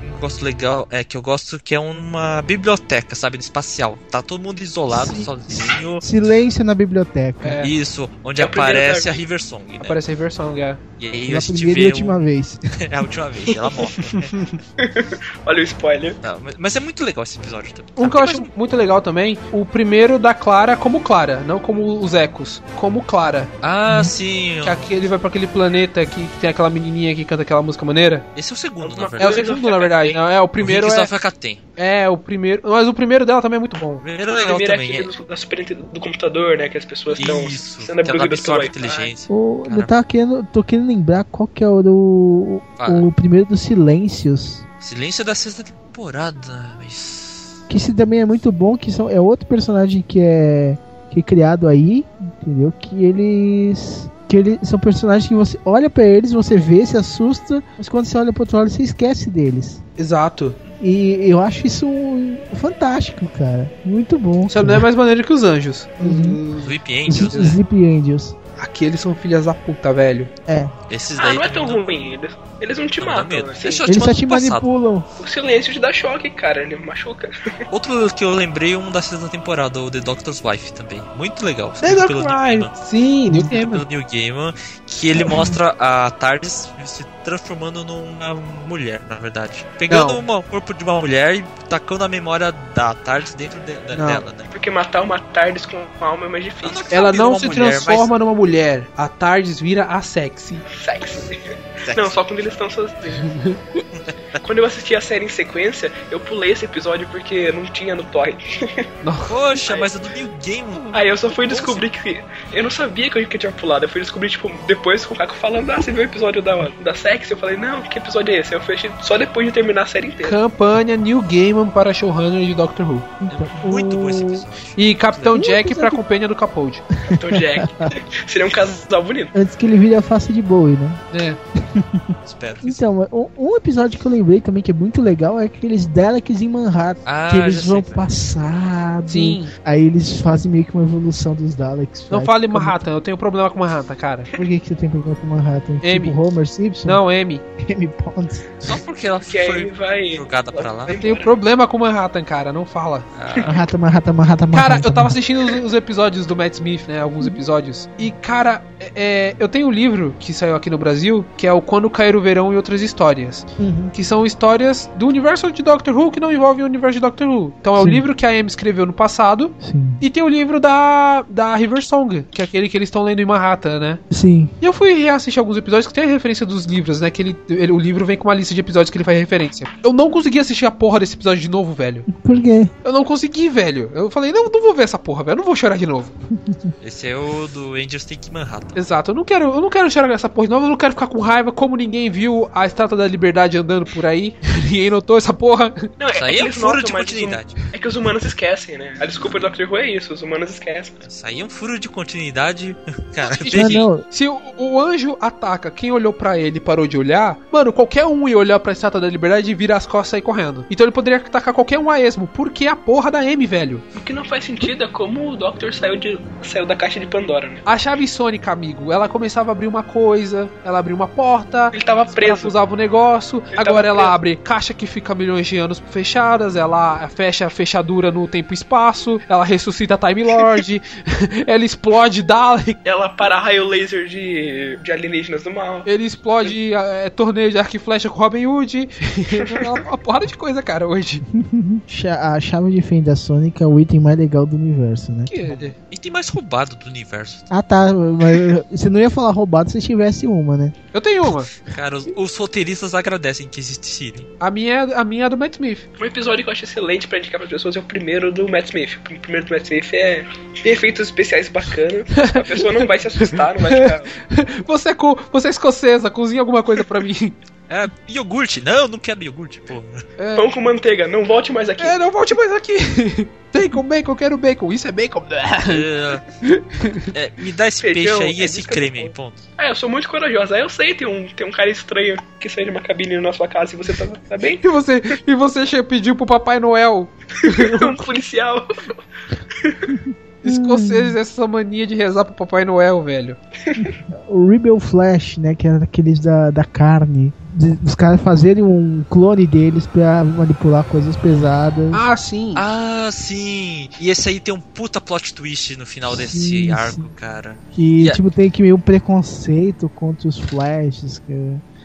que eu gosto legal, é que eu gosto que é uma biblioteca, sabe, espacial. Tá todo mundo isolado, sozinho. Silêncio na biblioteca. É. Isso, onde É aparece da- a River Song, né? Aparece a Riversong, é. E aí Pela a gente primeira vê e última um- vez. é a última vez, ela morre. Olha o spoiler. Não, mas- é muito legal esse episódio também. Um que eu acho muito legal também, o primeiro da Clara como Clara, não como os Ecos, como Clara. Ah, sim. Que aquele vai pra aquele planeta que tem aquela menininha que canta aquela música maneira. Esse é o segundo, na É o verdade. segundo, na verdade. Não, é o primeiro. Ricks é, é, o primeiro. Mas o primeiro dela também é muito bom. O primeiro é O legal primeiro é também. aquele do, da super, do computador, né? Que as pessoas estão Isso, sendo que ela abduzidas pelo absorve Wi-Fi. inteligência. O, eu tava querendo, tô querendo lembrar qual que é o do. O primeiro dos Silêncios. Silêncio da sexta temporada, mas. Que esse também é muito bom, que são, é outro personagem que é, que é criado aí, entendeu? Que eles. Que eles são personagens que você olha pra eles, você vê, se assusta, mas quando você olha pro outro lado, você esquece deles. Exato. E eu acho isso fantástico, cara. Muito bom. Só não é mais maneiro que os anjos. Sleep Os Angels. os Sleep Angels. Aqueles são filhas da puta, velho. É. Esses Ah, daí não é também tão ruim. Eles, eles não te Não, matam. medo. assim. Deixa eu Eles só te manipulam. O silêncio te dá choque, cara. Ele machuca. Outro que eu lembrei, um da sexta temporada, o The Doctor's Wife também. Muito legal. The Doctor's Wife. Sim, Escrito Gaiman. pelo Neil Gaiman, que ele mostra a TARDIS se transformando numa mulher, na verdade. Pegando Não. uma- o corpo de uma mulher e tacando a memória da TARDIS dentro de- Não. dela, né? Porque matar uma TARDIS com alma é mais difícil. Ela não uma se mulher, transforma numa mulher. A Tardes vira a sexy. Sexy. Não, só quando eles estão sozinhos. quando eu assisti a série em sequência, eu pulei esse episódio porque não tinha no Torrent. Poxa, mas é do Neil Gaiman. Aí eu só fui descobrir que. Eu não sabia que eu tinha pulado. Eu fui descobrir, tipo, depois com o Caco falando: Ah, você viu o episódio da, da Sexy? Eu falei: Não, que episódio é esse? Eu fechei só depois de terminar a série inteira. Campanha New Gaiman para showrunner de Doctor Who. Muito bom esse episódio. E Capitão Jack para episódio- companhia do Capaldi. Então, Jack. Seria um casal bonito. Antes que ele vire a face de Bowie, né? É. Espero. Então, um, um episódio que eu lembrei também que é muito legal é aqueles Daleks em Manhattan. Ah, que eles sei vão pro passado. Sim. Aí eles fazem meio que uma evolução dos Daleks. Não Vai, fale Manhattan, eu tenho problema com Manhattan, cara. Por que, que você tem problema com Manhattan? M. Tipo Homer Simpson? Não, M. M. Bond. Só porque ela Que aí foi vai. jogada pra lá. Eu tenho problema com Manhattan, cara, não fala. Manhattan, Manhattan, Manhattan, Manhattan. Cara, eu tava assistindo os, os episódios do Matt Smith, né? Alguns episódios. E, cara, é, eu tenho um livro que saiu aqui no Brasil, que é o Quando Cair o Verão e Outras Histórias. Uhum. Que são histórias do universo de Doctor Who que não envolvem o universo de Doctor Who. Então é o Sim. livro que a Amy escreveu no passado. Sim. E tem o livro da, da River Song, que é aquele que eles estão lendo em Manhattan, né? Sim. E eu fui reassistir alguns episódios que tem a referência dos livros, né? Que ele, ele- o livro vem com uma lista de episódios que ele faz referência. Eu não consegui assistir a porra desse episódio de novo, velho. Por quê? Eu não consegui, velho. Eu falei, não, não vou ver essa porra, velho. Eu não vou chorar de novo. Esse é o do Angels Take Manhattan. Exato, eu não quero, eu não quero chorar nessa porra de novo, eu não quero ficar com raiva como ninguém viu a estátua da liberdade andando por aí. ninguém notou essa porra. Não, Isso aí é eles furo notam, de continuidade. hum- É que os humanos esquecem, né? A desculpa do Doctor Who é isso, os humanos esquecem. Isso aí é um furo de continuidade. Cara, terrível. não. Se o, o anjo ataca quem olhou pra ele e parou de olhar, mano, qualquer um ia olhar pra estátua da liberdade e virar as costas e sair correndo. Então ele poderia atacar qualquer um a esmo. Por que a porra da M, velho? O que não faz sentido é como o Doctor saiu, de, saiu da caixa de Pandora, né? A chave sônica, amigo. Ela começava a abrir uma coisa, ela abria uma porta, Ele tava preso. usava o negócio, tava agora ela preso. abre caixa que fica milhões de anos fechadas, ela fecha a fechadura no tempo e espaço, ela ressuscita Time Lord, ela explode Dalek, Ela para raio laser de, de alienígenas do mal. ele explode é, torneio de arco e flecha com Robin Hood. Ela- uma porrada de coisa, cara, hoje. A chave de fenda da Sonic é o item mais legal do universo, né? E tem mais roubado do universo. Ah tá, mas você não ia falar roubado se tivesse uma, né? Eu tenho uma. Cara, os, os roteiristas agradecem que existirem. A minha, é- a minha é do Matt Smith. Um episódio que eu acho excelente pra indicar para as pessoas é o primeiro do Matt Smith. O primeiro do Matt Smith é tem efeitos especiais bacanas. A pessoa não vai se assustar, não vai ficar. Você é, co você é escocesa, cozinha alguma coisa pra mim. É, iogurte. Não, não quero iogurte, porra. Pão com manteiga, não volte mais aqui. É, não volte mais aqui. Bacon, bacon, eu quero bacon. Isso é bacon. É, é, me dá esse Feijão, peixe aí e é esse creme aí, ponto. Ah, eu sou muito corajosa. Eu sei, tem um, tem um cara estranho que sai de uma cabine na sua casa e você tá, tá bem? E você, e você pediu pro Papai Noel. um policial. Escoceses, essa mania de rezar pro Papai Noel, velho. O Rebel Flash, né? Que era aqueles da, da carne. de- Os caras fazerem um clone deles pra manipular coisas pesadas. Ah, sim. Ah, sim. E esse aí tem um puta plot twist no final desse Sim, arco, cara. Que, E a- tipo, tem que meio um preconceito contra os Flashes. Que...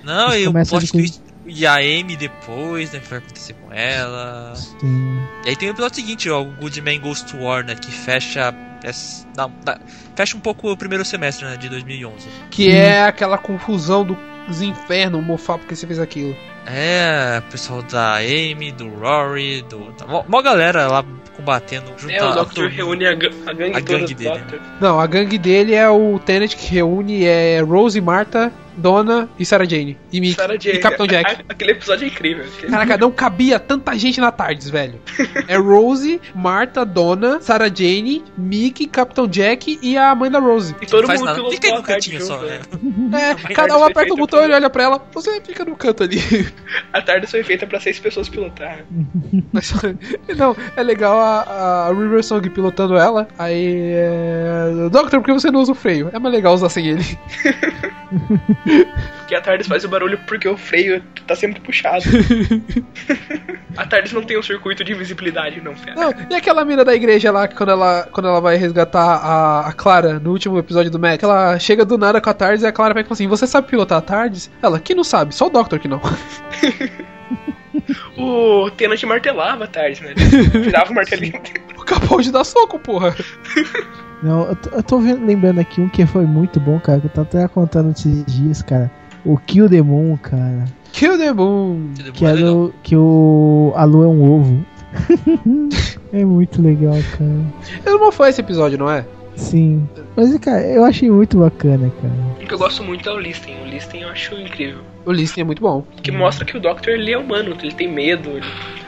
Não, Mas e o começa plot com- twist. E a Amy depois, né? O que vai acontecer com ela. Sim. E aí tem o episódio seguinte, ó, o Goodman Goes to War, né? Que fecha. essa- Não, dá- fecha um pouco o primeiro semestre, né? De 2011. Que é aquela confusão dos infernos, mofar porque você fez aquilo. É, o pessoal da Amy, do Rory, do. Da, mó, mó galera lá combatendo junto É, o Doctor a- reúne a, a gangue a gangue dele, Doctor. Não, a gangue dele é o Tenet que reúne é Rose, Marta, Donna e Sarah Jane. E, Mickey, Sarah Jane. e Capitão Jack. Aquele episódio é incrível. Caraca, não cabia tanta gente na Tardes, velho. É Rose, Marta, Donna, Sarah Jane, Mickey, Capitão Jack e a mãe da Rose. E todo mundo nada. Fica aí no cantinho só, né? É, cada um aperta o botão e olha pra ela. Você fica no canto ali. A tarde foi feita pra seis pessoas pilotar. Mas, não, é legal a, a River Song pilotando ela. Aí é. Doctor, por que você não usa o freio? É mais legal usar sem ele. Que a Tardes faz o barulho porque o freio tá sempre puxado. a Tardes não tem um circuito de invisibilidade, não, cara. Não, e aquela mina da igreja lá, que quando ela, quando ela vai resgatar a, a Clara no último episódio do Mac, ela chega do nada com a Tardes e a Clara vai falar assim: Você sabe pilotar a Tardes? Ela, que não sabe, só o Doctor que não. O Tenant martelava a Tardes, né? Ele Virava o martelinho. o Capaldi dá soco, porra. Não, eu tô, eu tô vendo- lembrando aqui um que foi muito bom, cara. Que eu tô até contando esses dias, cara. O Kill the Moon, cara. Kill the Moon. Que, é do, que o, a lua é um ovo. é muito legal, cara. Eu não foi esse episódio, não é? Sim. Mas, cara, eu achei muito bacana, cara. O que eu gosto muito é o Listen. O Listen eu acho incrível. O Listing é muito bom. Que mostra que o Doctor ele é humano, ele tem medo. ele-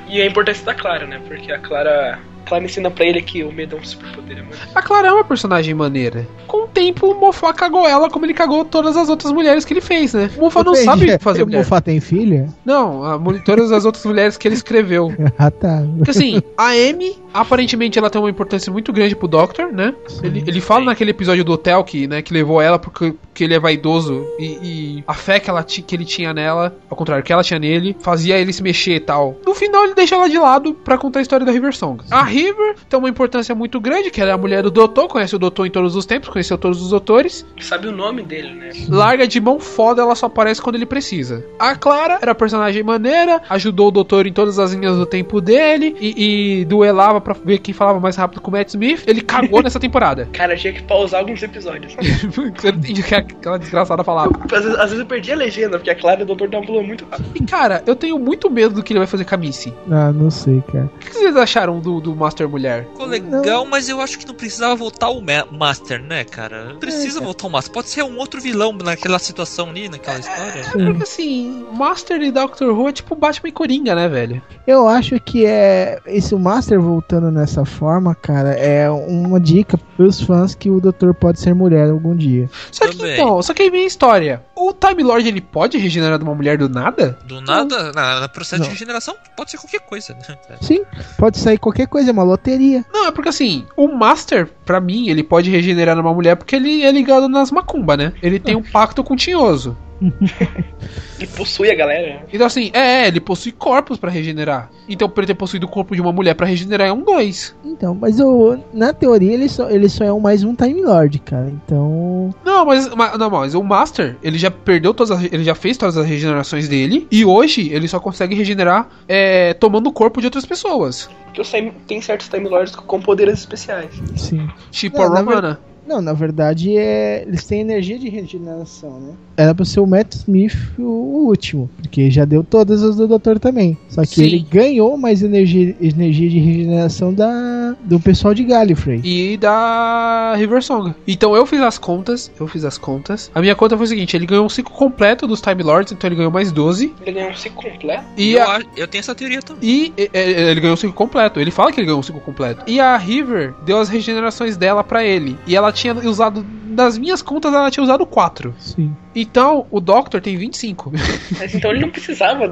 E a importância da Clara, né? Porque a Clara. Clara ensina pra ele que o medo é um superpoder, é mano. A Clara é uma personagem maneira. Com o tempo, o Mofá cagou ela como ele cagou todas as outras mulheres que ele fez, né? O Mofá não sabe fazer O mulher. Mofá tem filha? Não, a, todas as outras mulheres que ele escreveu. ah, tá. Porque assim, a Amy, aparentemente, ela tem uma importância muito grande pro Doctor, né? Ele, ele fala naquele episódio do hotel que, né, que levou ela porque, porque ele é vaidoso e, e a fé que, ela, ti- que ele tinha nela, ao contrário, que ela tinha nele, fazia ele se mexer e tal. No final, ele deixa ela de lado pra contar a história da River Song. A River tem uma importância muito grande, que ela é a mulher do doutor, conhece o doutor em todos os tempos, conheceu todos os doutores. Sabe o nome dele, né? Larga de mão foda, ela só aparece quando ele precisa. A Clara era personagem maneira, ajudou o doutor em todas as linhas do tempo dele e, e duelava pra ver quem falava mais rápido com o Matt Smith. Ele cagou nessa temporada. Cara, tinha que pausar alguns episódios. Você não entende o que aquela desgraçada falava. Às vezes, às vezes eu perdi a legenda, porque a Clara e o Dr. Dumbledore muito rápido. E cara, eu tenho muito medo do que ele vai fazer com a Missy. Ah, não sei, cara. O que vocês acharam do, do Master Mulher? Ficou legal, mas eu acho que não precisava voltar o Ma- Master, né, cara? Não precisa voltar o Master. Pode ser um outro vilão naquela situação ali, naquela história. É que assim, Master e Doctor Who é tipo Batman e Coringa, né, velho? Eu acho que é. Esse Master voltando nessa forma, cara, é uma dica pros fãs que o Doutor pode ser mulher algum dia. Só que então, só que aí vem a história. O Time Lord ele pode regenerar de uma mulher do nada? Do nada, na, na processo Não. de regeneração, pode ser qualquer coisa, né? Sim, pode sair qualquer coisa, é uma loteria. Não, é porque assim, o Master, pra mim, ele pode regenerar numa mulher porque ele é ligado nas macumba, né? Ele tem um pacto com o Tinhoso. Ele possui a galera. Então assim, é, é, ele possui corpos pra regenerar. Então pra ele ter possuído o corpo de uma mulher pra regenerar é um 2. Então, mas o, na teoria ele só, ele só é um mais um Time Lord, cara. Então. Não, mas, mas- não, mas o Master, ele já perdeu todas as, ele já fez todas as regenerações dele e hoje ele só consegue regenerar é, tomando o corpo de outras pessoas. Porque tem certos Time Lords com poderes especiais. Sim. Tipo Não, a Romana. Não, na verdade é. Eles têm energia de regeneração, né? Era pra ser o Matt Smith o, o último, porque já deu todas as do Doutor também. Só que Sim. ele ganhou mais energia, energia de regeneração da, do pessoal de Gallifrey. E da River Song. Então eu fiz as contas, eu fiz as contas. A minha conta foi o seguinte: ele ganhou um ciclo completo dos Time Lords, então ele ganhou mais 12. Ele ganhou um ciclo completo. E eu, a- eu tenho essa teoria também. E é, ele ganhou um ciclo completo. Ele fala que ele ganhou um ciclo completo. E a River deu as regenerações dela pra ele. E ela tinha usado. Das minhas contas, ela tinha usado 4. Sim. Então, o Doctor tem 25. Mas então ele não precisava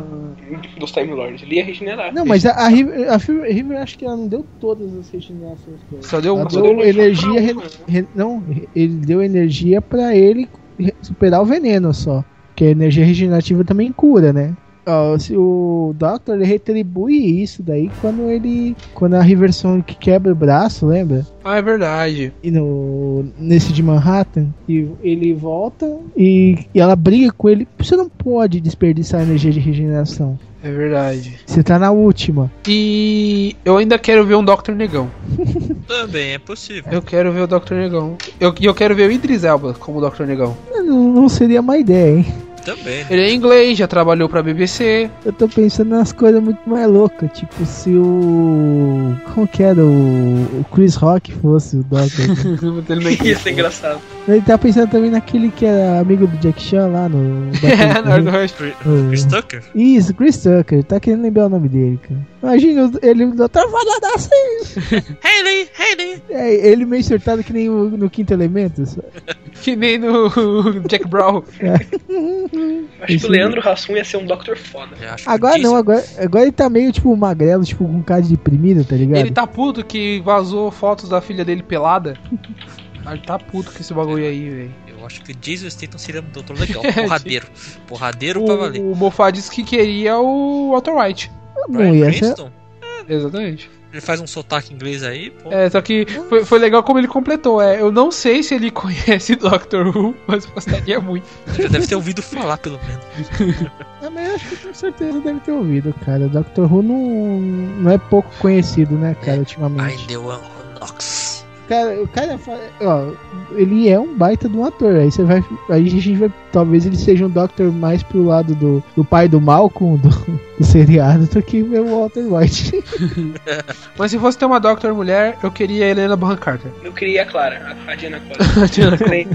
dos Time Lords, ele ia regenerar. Não, mas a, a, River, a River- acho que ela não deu todas as regenerações. Só deu ela uma. Só deu deu energia. re- re- não, ele deu energia pra ele superar o veneno só. Porque a energia regenerativa também cura, né? Ó, se o Doctor ele retribui isso daí quando ele. Quando a Riverson que quebra o braço, lembra? Ah, é verdade. E no, nesse de Manhattan, e ele volta e, e ela briga com ele. Você não pode desperdiçar energia de regeneração. É verdade. Você tá na última. E eu ainda quero ver um Doctor Negão. Também é possível. Eu quero ver o Doctor Negão. Eu- E eu, quero ver o Idris Elba como Doctor Negão. Não, não seria má ideia, hein? Também. né? Ele é inglês, já trabalhou pra BBC. Eu tô pensando nas coisas muito mais loucas, tipo se o. Como que era o, o Chris Rock fosse o Doctor? Ia ser engraçado. Ele tá pensando também naquele que era amigo do Jack Chan lá no. É, hora do Rush. Chris Tucker? Isso, Chris Tucker, tá querendo lembrar o nome dele, cara. Imagina ele, o Doutor Valhada assim! Haley, Haley! É, ele meio surtado que nem o- no Quinto Elemento. Que nem no Jack Brown. Acho que o Leandro Hassum ia ser um Doctor foda. Agora não, agora, agora ele tá meio tipo magrelo, tipo com cara de deprimido, tá ligado? Ele tá puto que vazou fotos da filha dele pelada. Ele tá puto com esse bagulho aí, velho. Eu acho que o Jason Statham seria um doutor legal. É, Porradeiro. Porradeiro pra valer. O, Moffat disse que queria o Walter White. Não ia ser. Cranston? Exatamente. Ele faz um sotaque inglês aí, pô. É, só que foi, foi legal como ele completou. É, eu não sei se ele conhece Doctor Who, mas gostaria muito. Já deve ter ouvido falar, pelo menos. Ah, mas eu acho que com certeza deve ter ouvido, cara. Doctor Who não, não é pouco conhecido, né, cara, ultimamente. The One Who Knocks. Cara, o cara ó, ele é um baita de um ator. Aí você vai. Aí a gente vai. Talvez ele seja um Doctor mais pro lado do, do pai do Malcolm, do, do seriado, do que o Walter White. Mas se fosse ter uma Doctor mulher, eu queria a Helena Bonham Carter. Eu queria a Clara, a, a Diana Clara. A Diana Clara.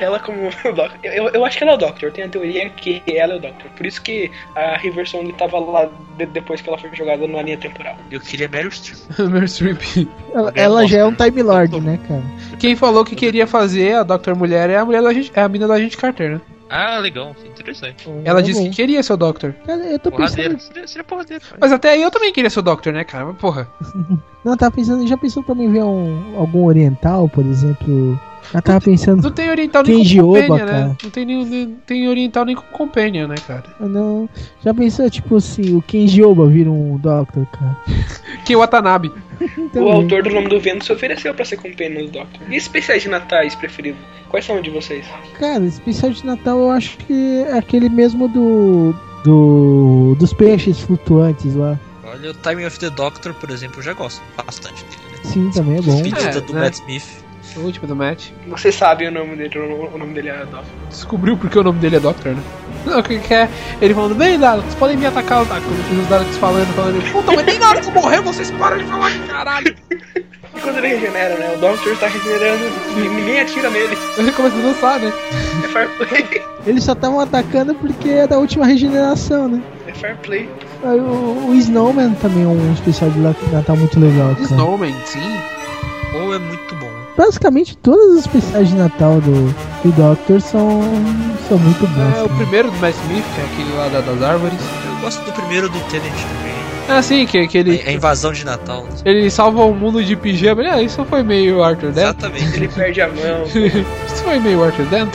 ela como o Doctor. Eu, eu acho que ela é o Doctor. Eu tenho a teoria que ela é o Doctor. Por isso que a River Song tava lá de- depois que ela foi jogada na linha temporal. Eu queria Meryl Streep. Meryl Streep. ela ela já é um Time Lord, né, cara? Quem falou que queria fazer a Doctor mulher é a mulher da é a mina da gente Carter, né? Ah, legal. Interessante. Ela Tá disse bom. que queria ser o Doctor. Cara, eu tô Porradeiro. pensando. Seria, seria porradeiro. cara. Mas até aí eu também queria ser o Doctor, né, cara? Mas, porra. Não, tava pensando. Já pensou também ver um, algum oriental, por exemplo? Eu tava pensando. Não tem oriental nem Kenji com Oba, companion, né? cara. Não tem, nem, tem oriental nem com companion, né, cara? Não, já pensou, tipo assim, o Kenji Oba vira um Doctor, cara? Que Watanabe. O Também. autor do Nome do Vento se ofereceu pra ser companion do Doctor. E especiais de natais preferidos? Quais são de vocês? Cara, especial de Natal eu acho que é aquele mesmo do. do. dos peixes flutuantes lá. Olha, o Time of the Doctor, por exemplo, eu já gosto bastante dele. Né? Sim, também é bom. Despedida É, do né? Matt Smith. O último do Matt. Vocês sabem o nome dele, o nome dele é Doctor. Descobriu porque o nome dele é Doctor, né? Não, o que que é? Ele falando, bem, Daleks, podem me atacar, tá? Quando os Daleks falando, falando, puta, mas nem na hora que eu morrer, vocês param de falar, caralho. E quando ele regenera, né? O Doctor tá regenerando e ninguém atira nele. Ele começa a dançar, né? É fair play. Eles só estavam atacando porque é da última regeneração, né? É fair play. Aí O, o Snowman também é um especial de Natal muito legal, cara. Snowman, sim. Ou é muito bom. Basicamente todos os especiais de Natal do, e Doctor são, são muito bons. É o primeiro do Matt Smith, que é aquele lá da- das árvores. Eu gosto do primeiro do Tenant também. É assim, que, que ele. A invasão de Natal. Ele salva o mundo de pijama. É, isso foi meio Arthur Dent. Exatamente. Ele perde a mão. isso foi meio Arthur Dent.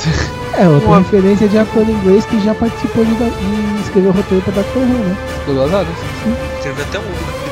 É, outra referência de ator inglês que já participou de, e escreveu roteiro pra Doctor Who, né? Douglas Adams. Escreveu até um.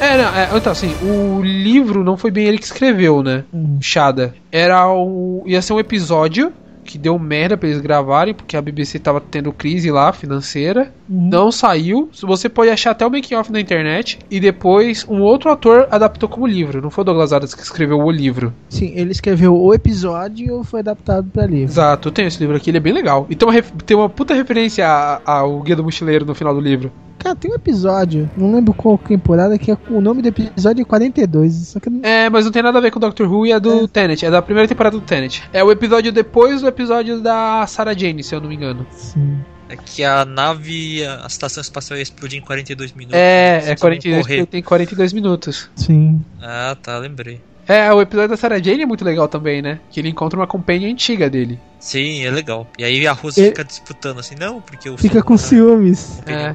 É, não, é, então assim, o livro não foi bem ele que escreveu, né? Chada. Era o. ia ser um episódio que deu merda pra eles gravarem, porque a BBC tava tendo crise lá, financeira. Não saiu. Você pode achar até o making off na internet. E depois um outro ator adaptou como livro. Não foi o Douglas Adams que escreveu o livro. Sim, ele escreveu o episódio e foi adaptado pra livro. Exato, eu tenho esse livro aqui, ele é bem legal. E tem uma, ref- tem uma puta referência ao Guia do Mochileiro no final do livro. Cara, tem um episódio, não lembro qual temporada, que é, o nome do episódio é 42. Só que É, mas não tem nada a ver com o Doctor Who e é do Tenet. É da primeira temporada do Tenet. É o episódio depois do episódio da Sarah Jane, se eu não me engano. É que a nave, a estação espacial ia explodir em 42 minutos. É, é vão 42, correr. porque tem 42 minutos. Sim. Ah, tá, lembrei. É, o episódio da Sarah Jane é muito legal também, né? Que ele encontra uma companhia antiga dele. Sim, é legal. E aí a Rose Ele- fica disputando assim, não, porque o Fica com ciúmes. É.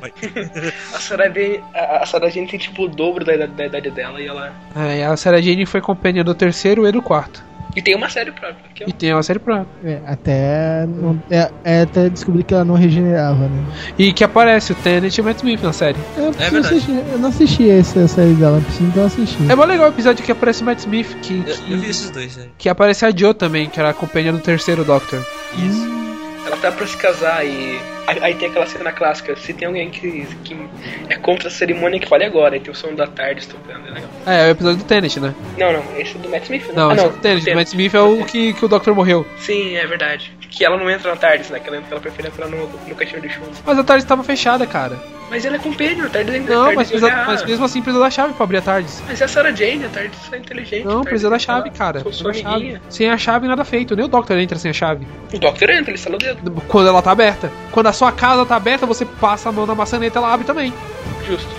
A Sarah Jane, a, a Sarah Jane tem tipo o dobro da, idade- da idade dela e ela. É, e a Sarah Jane foi companhia do terceiro e do quarto. E tem uma série própria. É E tem uma série própria. É, até, não- é, é até descobrir que ela não regenerava, né? E que aparece o Tenet e o Matt Smith na série. Eu, assistir- eu não assisti essa série dela, preciso então assistir. É mó legal o episódio que aparece o Matt Smith, que, Eu, que, eu vi esses dois, né? que aparece a Joe também, que era a companhia do terceiro Doctor. Isso. Ela tá pra se casar e. Aí, tem aquela cena clássica, se tem alguém que, que é contra a cerimônia que fale agora, aí tem o som da tarde estupendo, é legal. É, é o episódio do Tenet, né? Não, não, esse é do Matt Smith, né? Não, ah, esse é o Tenet. O Matt Smith é o que, que o Doctor morreu. Sim, é verdade. Que ela não entra na tarde, né? Que ela, ela prefere entrar no, no cantinho de chuva. Mas a tarde estava fechada, cara. Mas ela é companion, a tarde é Não, mas, é precisa, mas mesmo assim precisa da chave pra abrir a tarde. Mas é a Sarah Jane, a tarde é inteligente. Não, tarde precisa da é- chave, ela- cara. Sou sua chave. Sem a chave, nada feito. Nem o Doctor entra sem a chave. O Doctor entra, ele estala o dedo. Quando ela tá aberta. Quando a sua casa tá aberta, você passa a mão na maçaneta ela abre também. Justo.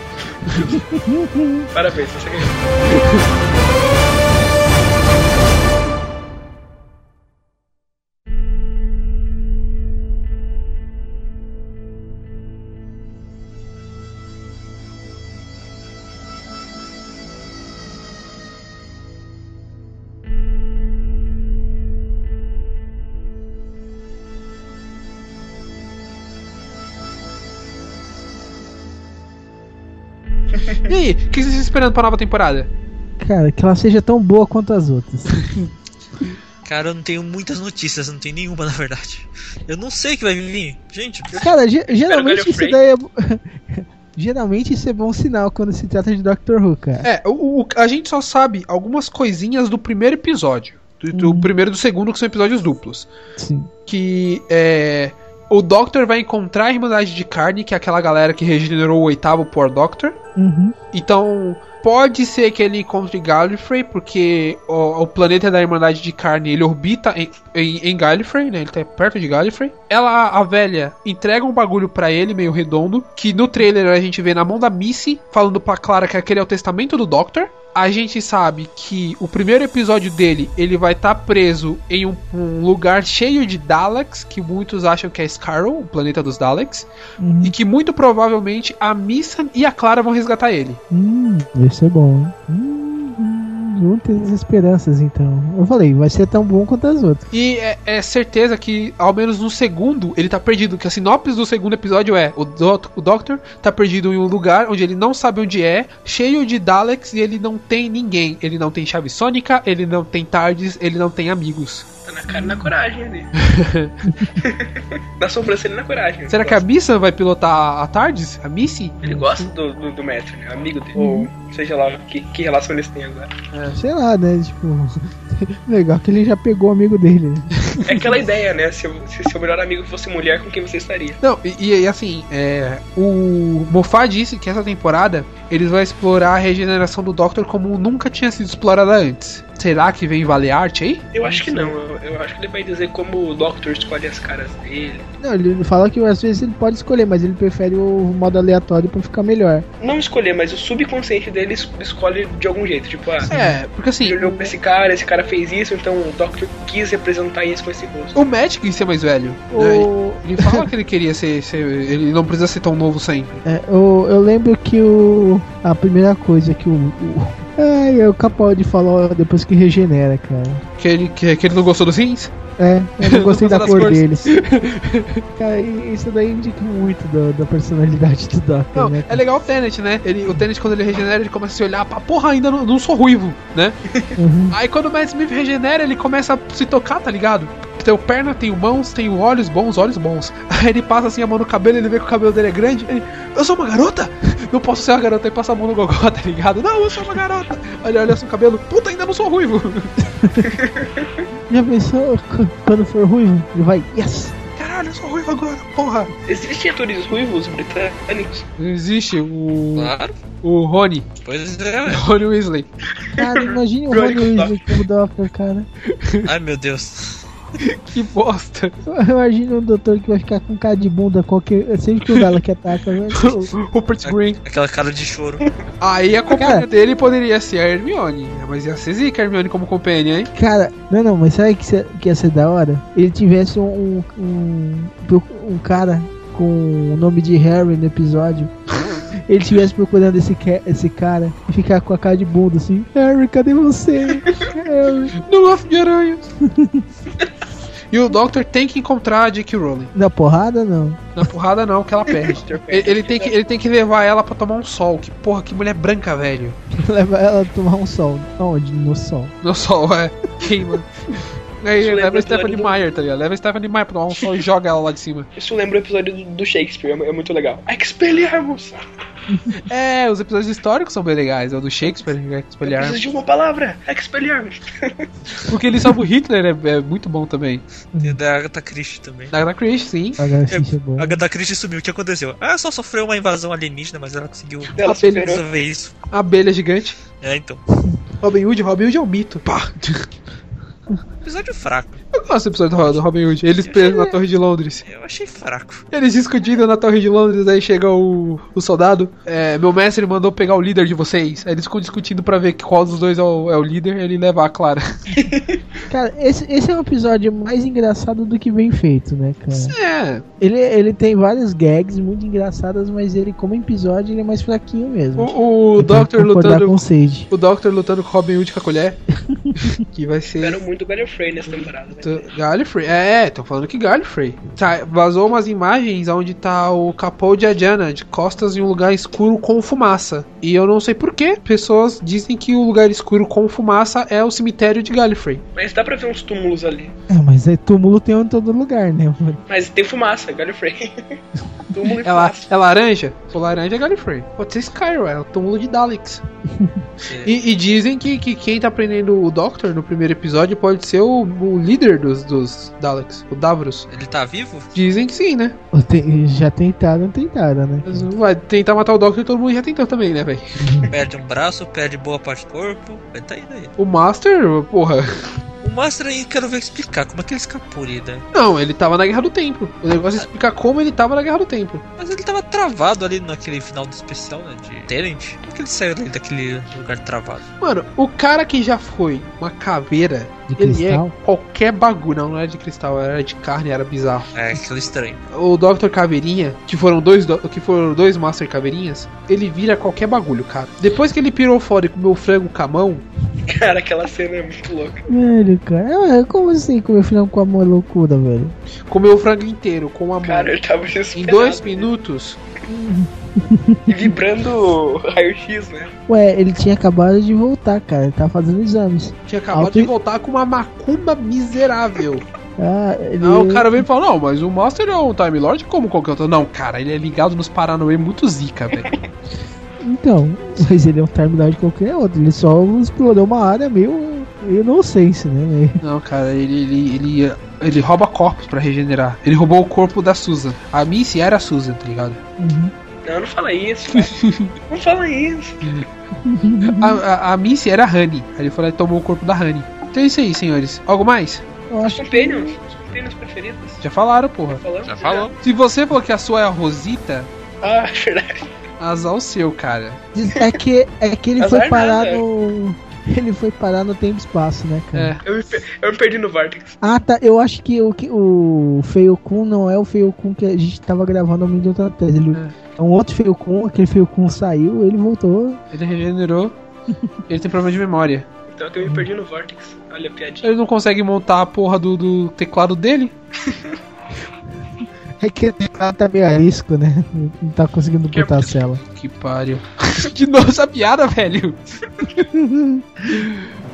Justo. Parabéns, você ganhou. E aí, o que vocês estão esperando pra nova temporada? Cara, que ela seja tão boa quanto as outras. Cara, eu não tenho muitas notícias, não tenho nenhuma, na verdade. Eu não sei o que vai vir. Gente, Cara, ge- geralmente isso daí é. geralmente isso é bom sinal quando se trata de Doctor Who, cara. É, o, o- a gente só sabe algumas coisinhas do primeiro episódio. Do, do primeiro e do segundo, que são episódios duplos. Sim. Que é. O Doctor vai encontrar a Irmandade de Carne, que é aquela galera que regenerou o oitavo Poor Doctor. Uhum. Então, pode ser que ele encontre Gallifrey, porque o, o planeta da Irmandade de Carne ele orbita em, em, em Gallifrey, né? Ele tá perto de Gallifrey. Ela, a velha, entrega um bagulho pra ele, meio redondo, que no trailer a gente vê na mão da Missy, falando pra Clara que aquele é o testamento do Doctor. A gente sabe que o primeiro episódio dele ele vai estar preso em um, um lugar cheio de Daleks, que muitos acham que é Scarrow, o planeta dos Daleks, Uhum. e que muito provavelmente a Missa e a Clara vão resgatar ele. Hum, vai ser bom, hein? Hum, hum, vamos ter as esperanças então. Eu falei, vai ser tão bom quanto as outras. E é, é certeza que, ao menos no segundo, ele tá perdido. Que a sinopse do segundo episódio é: o, Doc- o Doctor tá perdido em um lugar onde ele não sabe onde é, cheio de Daleks e ele não tem ninguém. Ele não tem chave sônica, ele não tem tardes, ele não tem amigos. Tá na cara e na coragem ali. na sobrancelha e na coragem. Será que a Missa vai pilotar a tardes? A Missy? Ele gosta do, do, do mestre, né? Amigo dele. Seja lá que, que relação eles têm agora. Sei lá, né? Tipo, legal que ele já pegou o amigo dele. né? É aquela ideia, né? Se, se seu melhor amigo fosse mulher, com quem você estaria? Não, e, e, assim, é, o Moffat disse que essa temporada eles vão explorar a regeneração do Doctor como nunca tinha sido explorada antes. Será que vem valer arte aí? Eu acho que não. Eu, eu acho que ele vai dizer como o Doctor escolhe as caras dele. Não, ele fala que às vezes ele pode escolher, mas ele prefere o modo aleatório pra ficar melhor. Não escolher, mas o subconsciente dele es- escolhe de algum jeito. Tipo, ah, É, porque assim. ele olhou pra esse cara, esse cara fez isso, então o Doctor quis representar isso com esse rosto. O quis ser mais velho. O- né? Ele fala que ele queria ser, ser- Ele não precisa ser tão novo sempre. É, eu, eu lembro que o. A primeira coisa que o. o ai, é o Capaldi falou depois que regenera, cara. Que ele, que, que ele não gostou dos rins? É, eu não gostei da cor das deles. Cara, e isso daí indica muito da, da personalidade do Doctor, Não, né? é legal o Tenet, né? Ele, o Tenet, quando ele regenera, ele começa a se olhar pra porra, ainda não, não sou ruivo, né? Uhum. Aí quando o Matt Smith regenera, ele começa a se tocar, tá ligado? Tenho perna, tenho mãos, tenho olhos bons, olhos bons. Aí ele passa assim a mão no cabelo, ele vê que o cabelo dele é grande. Ele, eu sou uma garota? Não posso ser uma garota. Aí passa a mão no gogó, tá ligado? Não, eu sou uma garota. Olha, olha assim o cabelo. Puta, ainda não sou ruivo. Já pensou qu- quando for ruivo? Ele vai, yes! Caralho, eu sou ruivo agora, porra. Existem atores ruivos britânicos? Existe o. Claro. O Rony. Pois é, velho. Rony Weasley. Cara, imagine o Rony Weasley como Doctor, cara. Ai meu Deus. que bosta. Imagina um doutor que vai ficar com cara de bunda qualquer. Sempre que o Dalek ataca, né? Rupert Green. Aquela cara de choro. Aí a companhia Cara. dele poderia ser a Hermione. Mas ia ser zica a Hermione como companhia, hein? Cara, não, não, mas sabe que, se- que ia ser da hora? Ele tivesse um, um, um, cara com o nome de Harry no episódio. Ele estivesse procurando esse, esse cara e ficar com a cara de bunda assim: Harry, cadê você? Harry. Não gosto de aranhas. E o Doctor tem que encontrar a J.K. Rowling. Na porrada, não. Na porrada não, que ela perde. ele, ele tem que, ele tem que levar ela pra tomar um sol. Que porra, que mulher branca, velho. Leva ela a tomar um sol. Aonde? No sol. No sol, é. Queima. Aí Isso leva a Stephanie o episódio Meyer, tá ligado? Leva a Stephanie Meyer pra um sol e joga ela lá de cima. Isso lembra o episódio do, do Shakespeare, é é muito legal. Expelliarmus! É, os episódios históricos são bem legais. É o do Shakespeare, é Expelliarmus. Preciso de uma palavra! Expelliarmus! Porque ele salva o Hitler é, é muito bom também. Tem da Agatha Christie também. Da Agatha Christie, sim. Agatha é bom. A Agatha Christie sumiu. O que aconteceu? Ah, só sofreu uma invasão alienígena, mas ela conseguiu Ela resolver isso. A abelha gigante. É, então. Robin Hood, Robin Hood é um mito. Pá. Episódio fraco. Eu gosto do episódio do Robin Hood. Eles presos na Torre de Londres. Eu achei fraco. Eles discutindo na Torre de Londres, aí chega o, o soldado. É, meu mestre mandou pegar o líder de vocês. Aí eles ficam discutindo pra ver qual dos dois é o, é o líder. Ele leva a Clara. Cara, esse, esse é um episódio mais engraçado do que bem feito, né, cara? É. Ele, ele tem várias gags muito engraçadas, mas ele, como episódio, ele é mais fraquinho mesmo. O, o Doctor lutando. com o Sage. O Doctor lutando com o Robin Hood com a colher. que vai ser. Espero muito o Gallifrey nessa temporada. né? Gallifrey, é, tô falando que Gallifrey. Tá, vazou umas imagens onde tá o Capaldi e a Diana de costas em um lugar escuro com fumaça. E eu não sei porquê, pessoas dizem que o lugar escuro com fumaça é o cemitério de Gallifrey. Mas dá pra ver uns túmulos ali. É, mas é túmulo tem em todo lugar, né? mano? Mas tem fumaça, Gallifrey. túmulo e É, la- fumaça. é laranja? For laranja é Gallifrey. Pode ser Skyro, é o túmulo de Daleks. E, e dizem que, que quem tá prendendo o Doctor no primeiro episódio pode ser o, o líder dos, dos Daleks, o Davros. Ele tá vivo? Dizem que sim, né? Já tentaram, tentaram, né? Mas Vai tentar matar o Doctor e todo mundo já tentou também, né, velho? Perde um braço, perde boa parte do corpo. Vai tá aí daí. O Master, porra. O Master aí, quero ver explicar como é que ele escapou ali, né? Não, ele tava na Guerra do Tempo. O negócio é explicar como ele tava na Guerra do Tempo. Mas ele tava travado ali naquele final do especial, né? De Tenant. Como que ele saiu ali daquele lugar travado? Mano, o cara que já foi uma caveira, De ele cristal? é qualquer bagulho. Não, não era de cristal, era de carne, era bizarro. É, aquilo estranho. O Dr. Caveirinha, que foram dois do- que foram dois Master Caveirinhas, ele vira qualquer bagulho, cara. Depois que ele pirou fora e comeu frango com a mão, Cara, aquela cena é muito louca. Velho, cara. É, como assim comer frango com amor loucura, velho? comeu o frango inteiro com a mão. Cara, ele tava Em dois minutos, E vibrando raio-x, né? Ué, ele tinha acabado de voltar, cara. Ele tava fazendo exames. tinha acabado Alto- de voltar com uma macumba miserável. Ah, ele... Aí o cara veio e falou: Não, mas o Master é um Time Lord como qualquer outro. Não, cara, ele é ligado nos Paranauê muito zica, velho. Então, mas ele é um Time Lord qualquer outro. Ele só explorou uma área meio, nonsense, né? Não, cara, ele, ele, ele, ele rouba corpos pra regenerar. Ele roubou o corpo da Susan. A Missy era a Susan, tá ligado? Uhum. Não, não fala isso, não fala isso. A, a, a Missy era a Honey. Aí ele foi lá e tomou o corpo da Honey. Então é isso aí, senhores. Algo mais? Eu Os acho companions. Os companions preferidos. Já falaram, porra. Já falou. Se você falou que a sua é a Rosita, Ah, verdade. azar o seu, cara. É que, é que ele Azar foi parar nada. no. Ele foi parar no tempo e espaço, né, cara? É. Eu me, eu me perdi no Vortex. Ah, tá. Eu acho que o, que o Feio-Kun não é o Feio-Kun que a gente tava gravando o Homem do Outra Tese. Ele, é. um outro Feio-Kun, aquele Feio-Kun saiu, ele voltou. Ele regenerou. ele tem problema de memória. Então que eu me perdi no Vortex. Olha a piadinha. Ele não consegue montar a porra do, do teclado dele? É que ele tá meio arisco, né? Não tá conseguindo botar a cela. Que pariu. De novo essa piada, velho.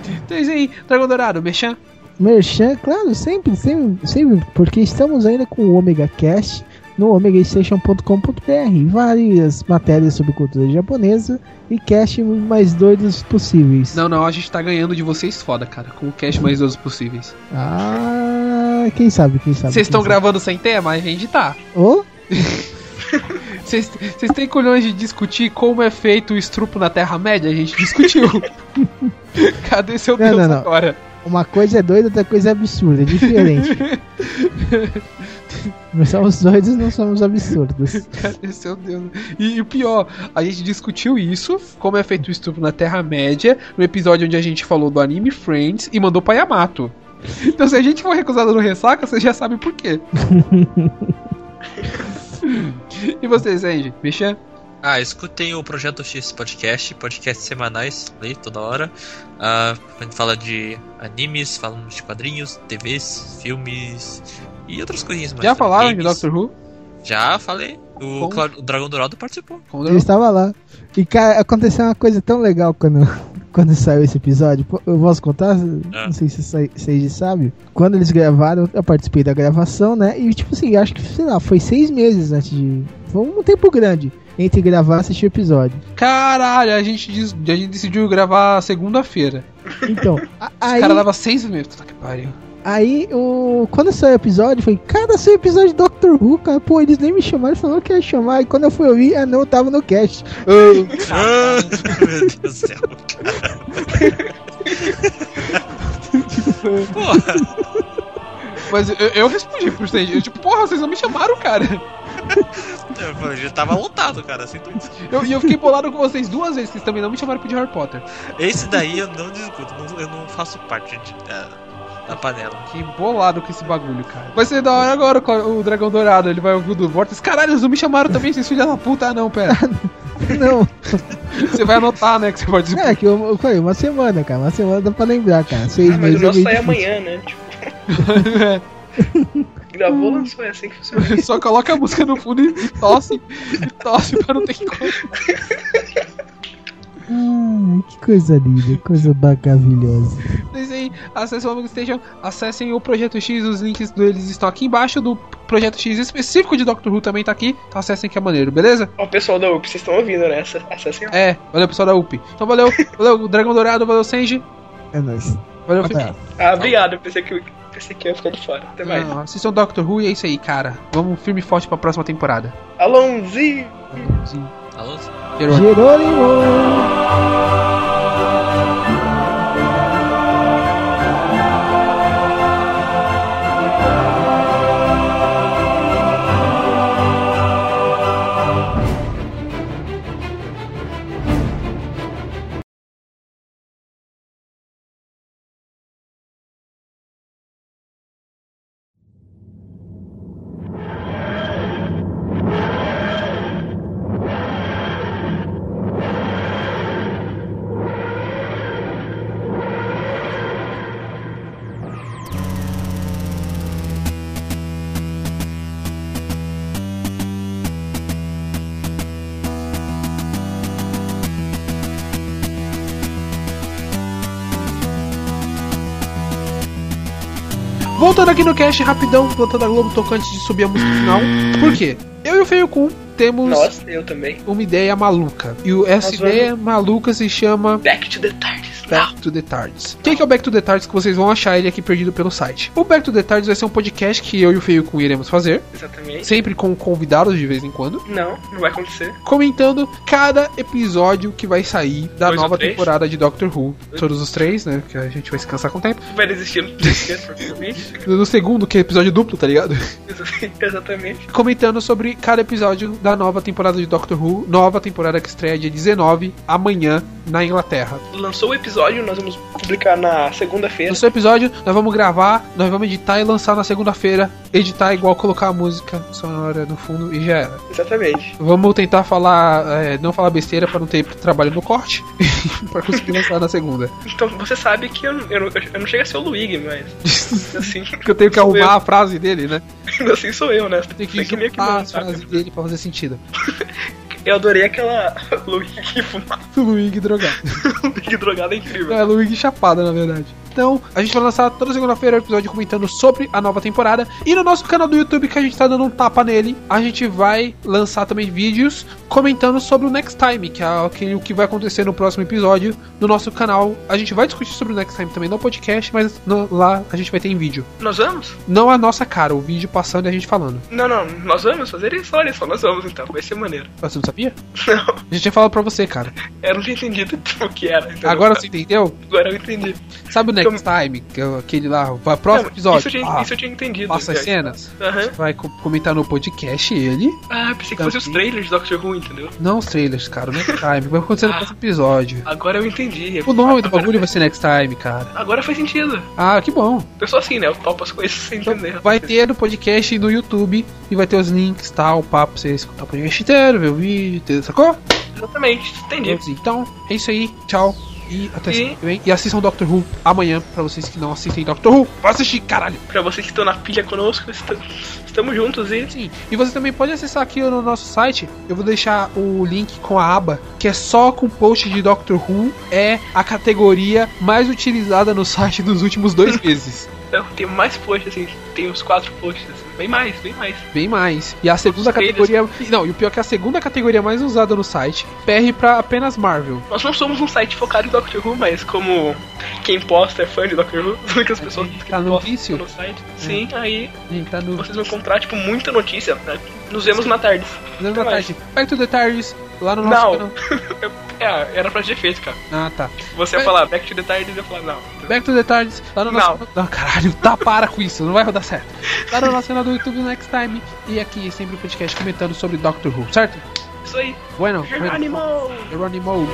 então é isso aí, Dragão Dourado, Merchan. Merchan, claro, sempre, sempre, sempre, porque estamos ainda com o Omega Cast no omegastation.com.br. Várias matérias sobre cultura japonesa e cast mais doidos possíveis. Não, não, a gente tá ganhando de vocês foda, cara, com o cast mais doidos possíveis. Ah, quem sabe, quem sabe. Vocês estão gravando sem tema? A gente tá. Ô? Vocês vocês têm colhões de discutir como é feito o estrupo na Terra-média? A gente discutiu. Cadê seu Não, Deus não, não. agora? Uma coisa é doida, outra coisa é absurda, é diferente. Nós somos doidos, não somos absurdos. Cadê seu Deus? E, e o pior, a gente discutiu isso, como é feito o estupro na Terra-média, no episódio onde a gente falou do anime Friends e mandou pra Yamato. Então se a gente for recusado no Ressaca, você já sabe por quê. e vocês, Andy? Mexan? Ah, escutem o Projeto X Podcast, podcast semanais, ali toda hora. Ah, a gente fala de animes, falamos de quadrinhos, TVs, filmes e outras coisinhas mais. Já falaram de. Doctor Who? Já falei. O? Cla- o Dragão Dourado participou. Ele estava lá. E, cara, aconteceu uma coisa tão legal quando, quando saiu esse episódio. Pô, Eu posso contar? Não sei se vocês sabem. Quando eles gravaram, eu participei da gravação, né? E, tipo assim, acho que, sei lá, foi seis meses antes de. Foi um tempo grande entre gravar e assistir o episódio. Caralho, a gente, dis- a gente decidiu gravar segunda-feira. Então, a- Os aí. caras levam seis meses. Puta que pariu. Aí, o... quando saiu o episódio, foi, cara, saiu o episódio de Doctor Who, cara. Pô, eles nem me chamaram, falaram que ia chamar. E quando eu fui ouvir, ah, não, eu tava no cast. Ah, Meu Deus do céu. Mas eu, eu respondi pro stage. Eu, tipo, porra, vocês não me chamaram, cara. Eu falei, já tava lotado, cara. Assim, tudo. Eu- E eu, fiquei bolado com vocês duas vezes, vocês também não me chamaram pro de Harry Potter. Esse daí eu não discuto, não- eu não faço parte de- da, da panela. Que bolado com esse bagulho, cara. Vai ser da hora agora com o Dragão Dourado. Ele vai ouvir o do Vortex. Caralho, eles não me chamaram também, vocês filhos da puta. Ah, não, pera. Não. Você vai anotar, né, que você pode É, que eu, falei, uma semana, cara. Uma semana dá pra lembrar, cara. Seis Ah, mas meses o meu é meio sai amanhã, né? Tipo, gravou, lançou, é assim que funciona. Só coloca a música no fundo e, tosse. E tosse pra não ter que. Ai, que coisa linda, coisa maravilhosa. Aí, acessem o Amigo Station, acessem o Projeto X, os links deles estão aqui embaixo. Do Projeto X específico de Doctor Who também tá aqui. Então acessem que é maneiro, beleza? Ó, o pessoal da UP, vocês estão ouvindo, né? Acess- Acessem. É, valeu pessoal da UP. Então valeu, valeu Dragão Dourado, valeu Senji. É nóis. Valeu, Até. Felipe. Ah, obrigado. Pensei que, pensei que ia ficar de fora. Até mais. Ah, Assistam Doctor Who e é isso aí, cara. Vamos firme e forte pra próxima temporada. Alonzi! Alô? Jerônimo. Jerônimo! Voltando aqui no cast rapidão, voltando a Globo Tocou antes de subir a música final. Por quê? Eu e o Feio Kun temos Nossa, eu também. uma ideia maluca. E o- essa Nós ideia maluca se chama Back to the TARDIS. Back to the TARDIS. O que é o Back to the TARDIS que vocês vão achar ele aqui perdido pelo site? O Back to the TARDIS vai ser um podcast que eu e o Feio Kun iremos fazer. Exatamente. Sempre com convidados de vez em quando. Não, não vai acontecer. Comentando cada episódio que vai sair da Dois nova temporada de Doctor Who. Todos os três, né? Que a gente vai se cansar com o tempo. Vai desistir no terceiro. No segundo, que é episódio duplo, tá ligado? Exatamente. comentando sobre cada episódio da nova temporada de Doctor Who, nova temporada que estreia dia 19, amanhã, na Inglaterra. Lançou o episódio, nós vamos publicar na segunda-feira. No seu episódio, nós vamos gravar, nós vamos editar e lançar na segunda-feira. Editar é igual colocar a música sonora no fundo e já era. Exatamente. Vamos tentar falar, é, não falar besteira pra não ter trabalho no corte, pra conseguir lançar na segunda. Então você sabe que eu, eu, não- eu não chego a ser o Luigi, mas. Assim. Porque eu tenho que arrumar eu. a frase dele, né? Assim sou eu, né? Tem que Tem que meio que as sabe? frases dele pra fazer sentido. Eu adorei aquela Luigi que fumava. Luigi drogado. Luigi drogado é incrível. É, Luigi chapada, na verdade. Então, a gente vai lançar toda segunda-feira o episódio comentando sobre a nova temporada. E no nosso canal do YouTube, que a gente tá dando um tapa nele, a gente vai lançar também vídeos comentando sobre o Next Time, que é aquele o que vai acontecer no próximo episódio no nosso canal. A gente vai discutir sobre o Next Time também no podcast, mas no- lá a gente vai ter em vídeo. Nós vamos? Não a nossa cara, o vídeo passando e a gente falando. Não, não, nós vamos fazer isso, olha só, nós vamos então, vai ser maneiro. Você não sabia? Não, A gente tinha falado pra você, cara. eu não tinha entendido o que era. entendeu? Agora você entendeu? Agora eu entendi. Sabe o Next Time, que é aquele lá, o próximo Não, episódio? Isso eu tinha, Ah, isso eu tinha entendido. Passa as cenas. Aham. Vai co- comentar no podcast ele. Ah, pensei que fosse os trailers de Doctor Who, entendeu? Não os trailers, cara, o Next Time. Vai acontecer no Ah. próximo episódio. Agora eu entendi. O nome do bagulho vai ser Next Time, cara. Agora faz sentido. Ah, que bom. Eu sou assim, né? Eu topo as coisas sem entender. Vai ter no podcast e no YouTube. E vai ter os links, tal, o papo pra você escutar o podcast inteiro, ver o vídeo, sacou? Exatamente, entendi. Então, é isso aí. Tchau. E até E-. E assistam Doctor Who amanhã, pra vocês que não assistem Doctor Who. Vai assistir, caralho. Pra vocês que estão na pilha conosco, est- estamos juntos e. Sim. E você também pode acessar aqui no nosso site. Eu vou deixar o link com a aba que é só com post de Doctor Who. É a categoria mais utilizada no site dos últimos dois meses. Então, tem mais posts, assim, tem uns quatro posts, assim, bem mais, bem mais. Bem mais. E a segunda categoria. Não, e o pior é que a segunda categoria mais usada no site PR pra apenas Marvel. Nós não somos um site focado em Doctor Who, mas como quem posta é fã de Doctor Who, as únicas pessoas que Tá no vício? no site. Sim, aí tá no. vocês vão encontrar, tipo, muita notícia. Né? Nos vemos na tarde. Não, Até na tarde. Back to the Tardes, lá no nosso Não. canal. é, era pra ter feito, cara. Ah, tá. Você ia falar Back to the Tardes eu ia falar, não. Back to the Tardes, lá no nosso. Não, caralho, tá, para com isso, não vai rodar certo. Lá no nosso canal do YouTube Next Time. E aqui sempre o podcast comentando sobre Doctor Who, certo? Isso aí. Bueno, Geronimo! Geronimo.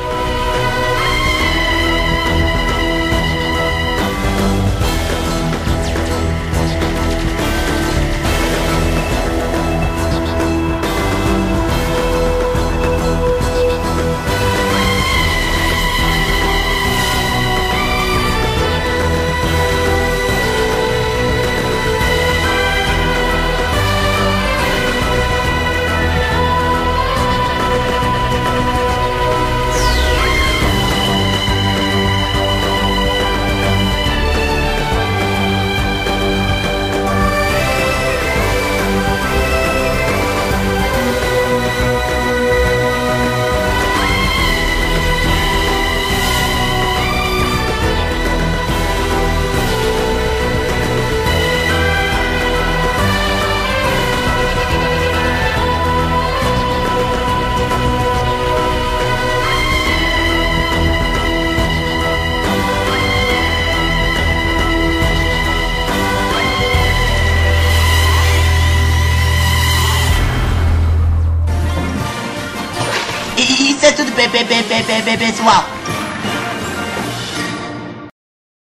Isso é tudo, pe- pe- pe- pe- pe- pe- pessoal.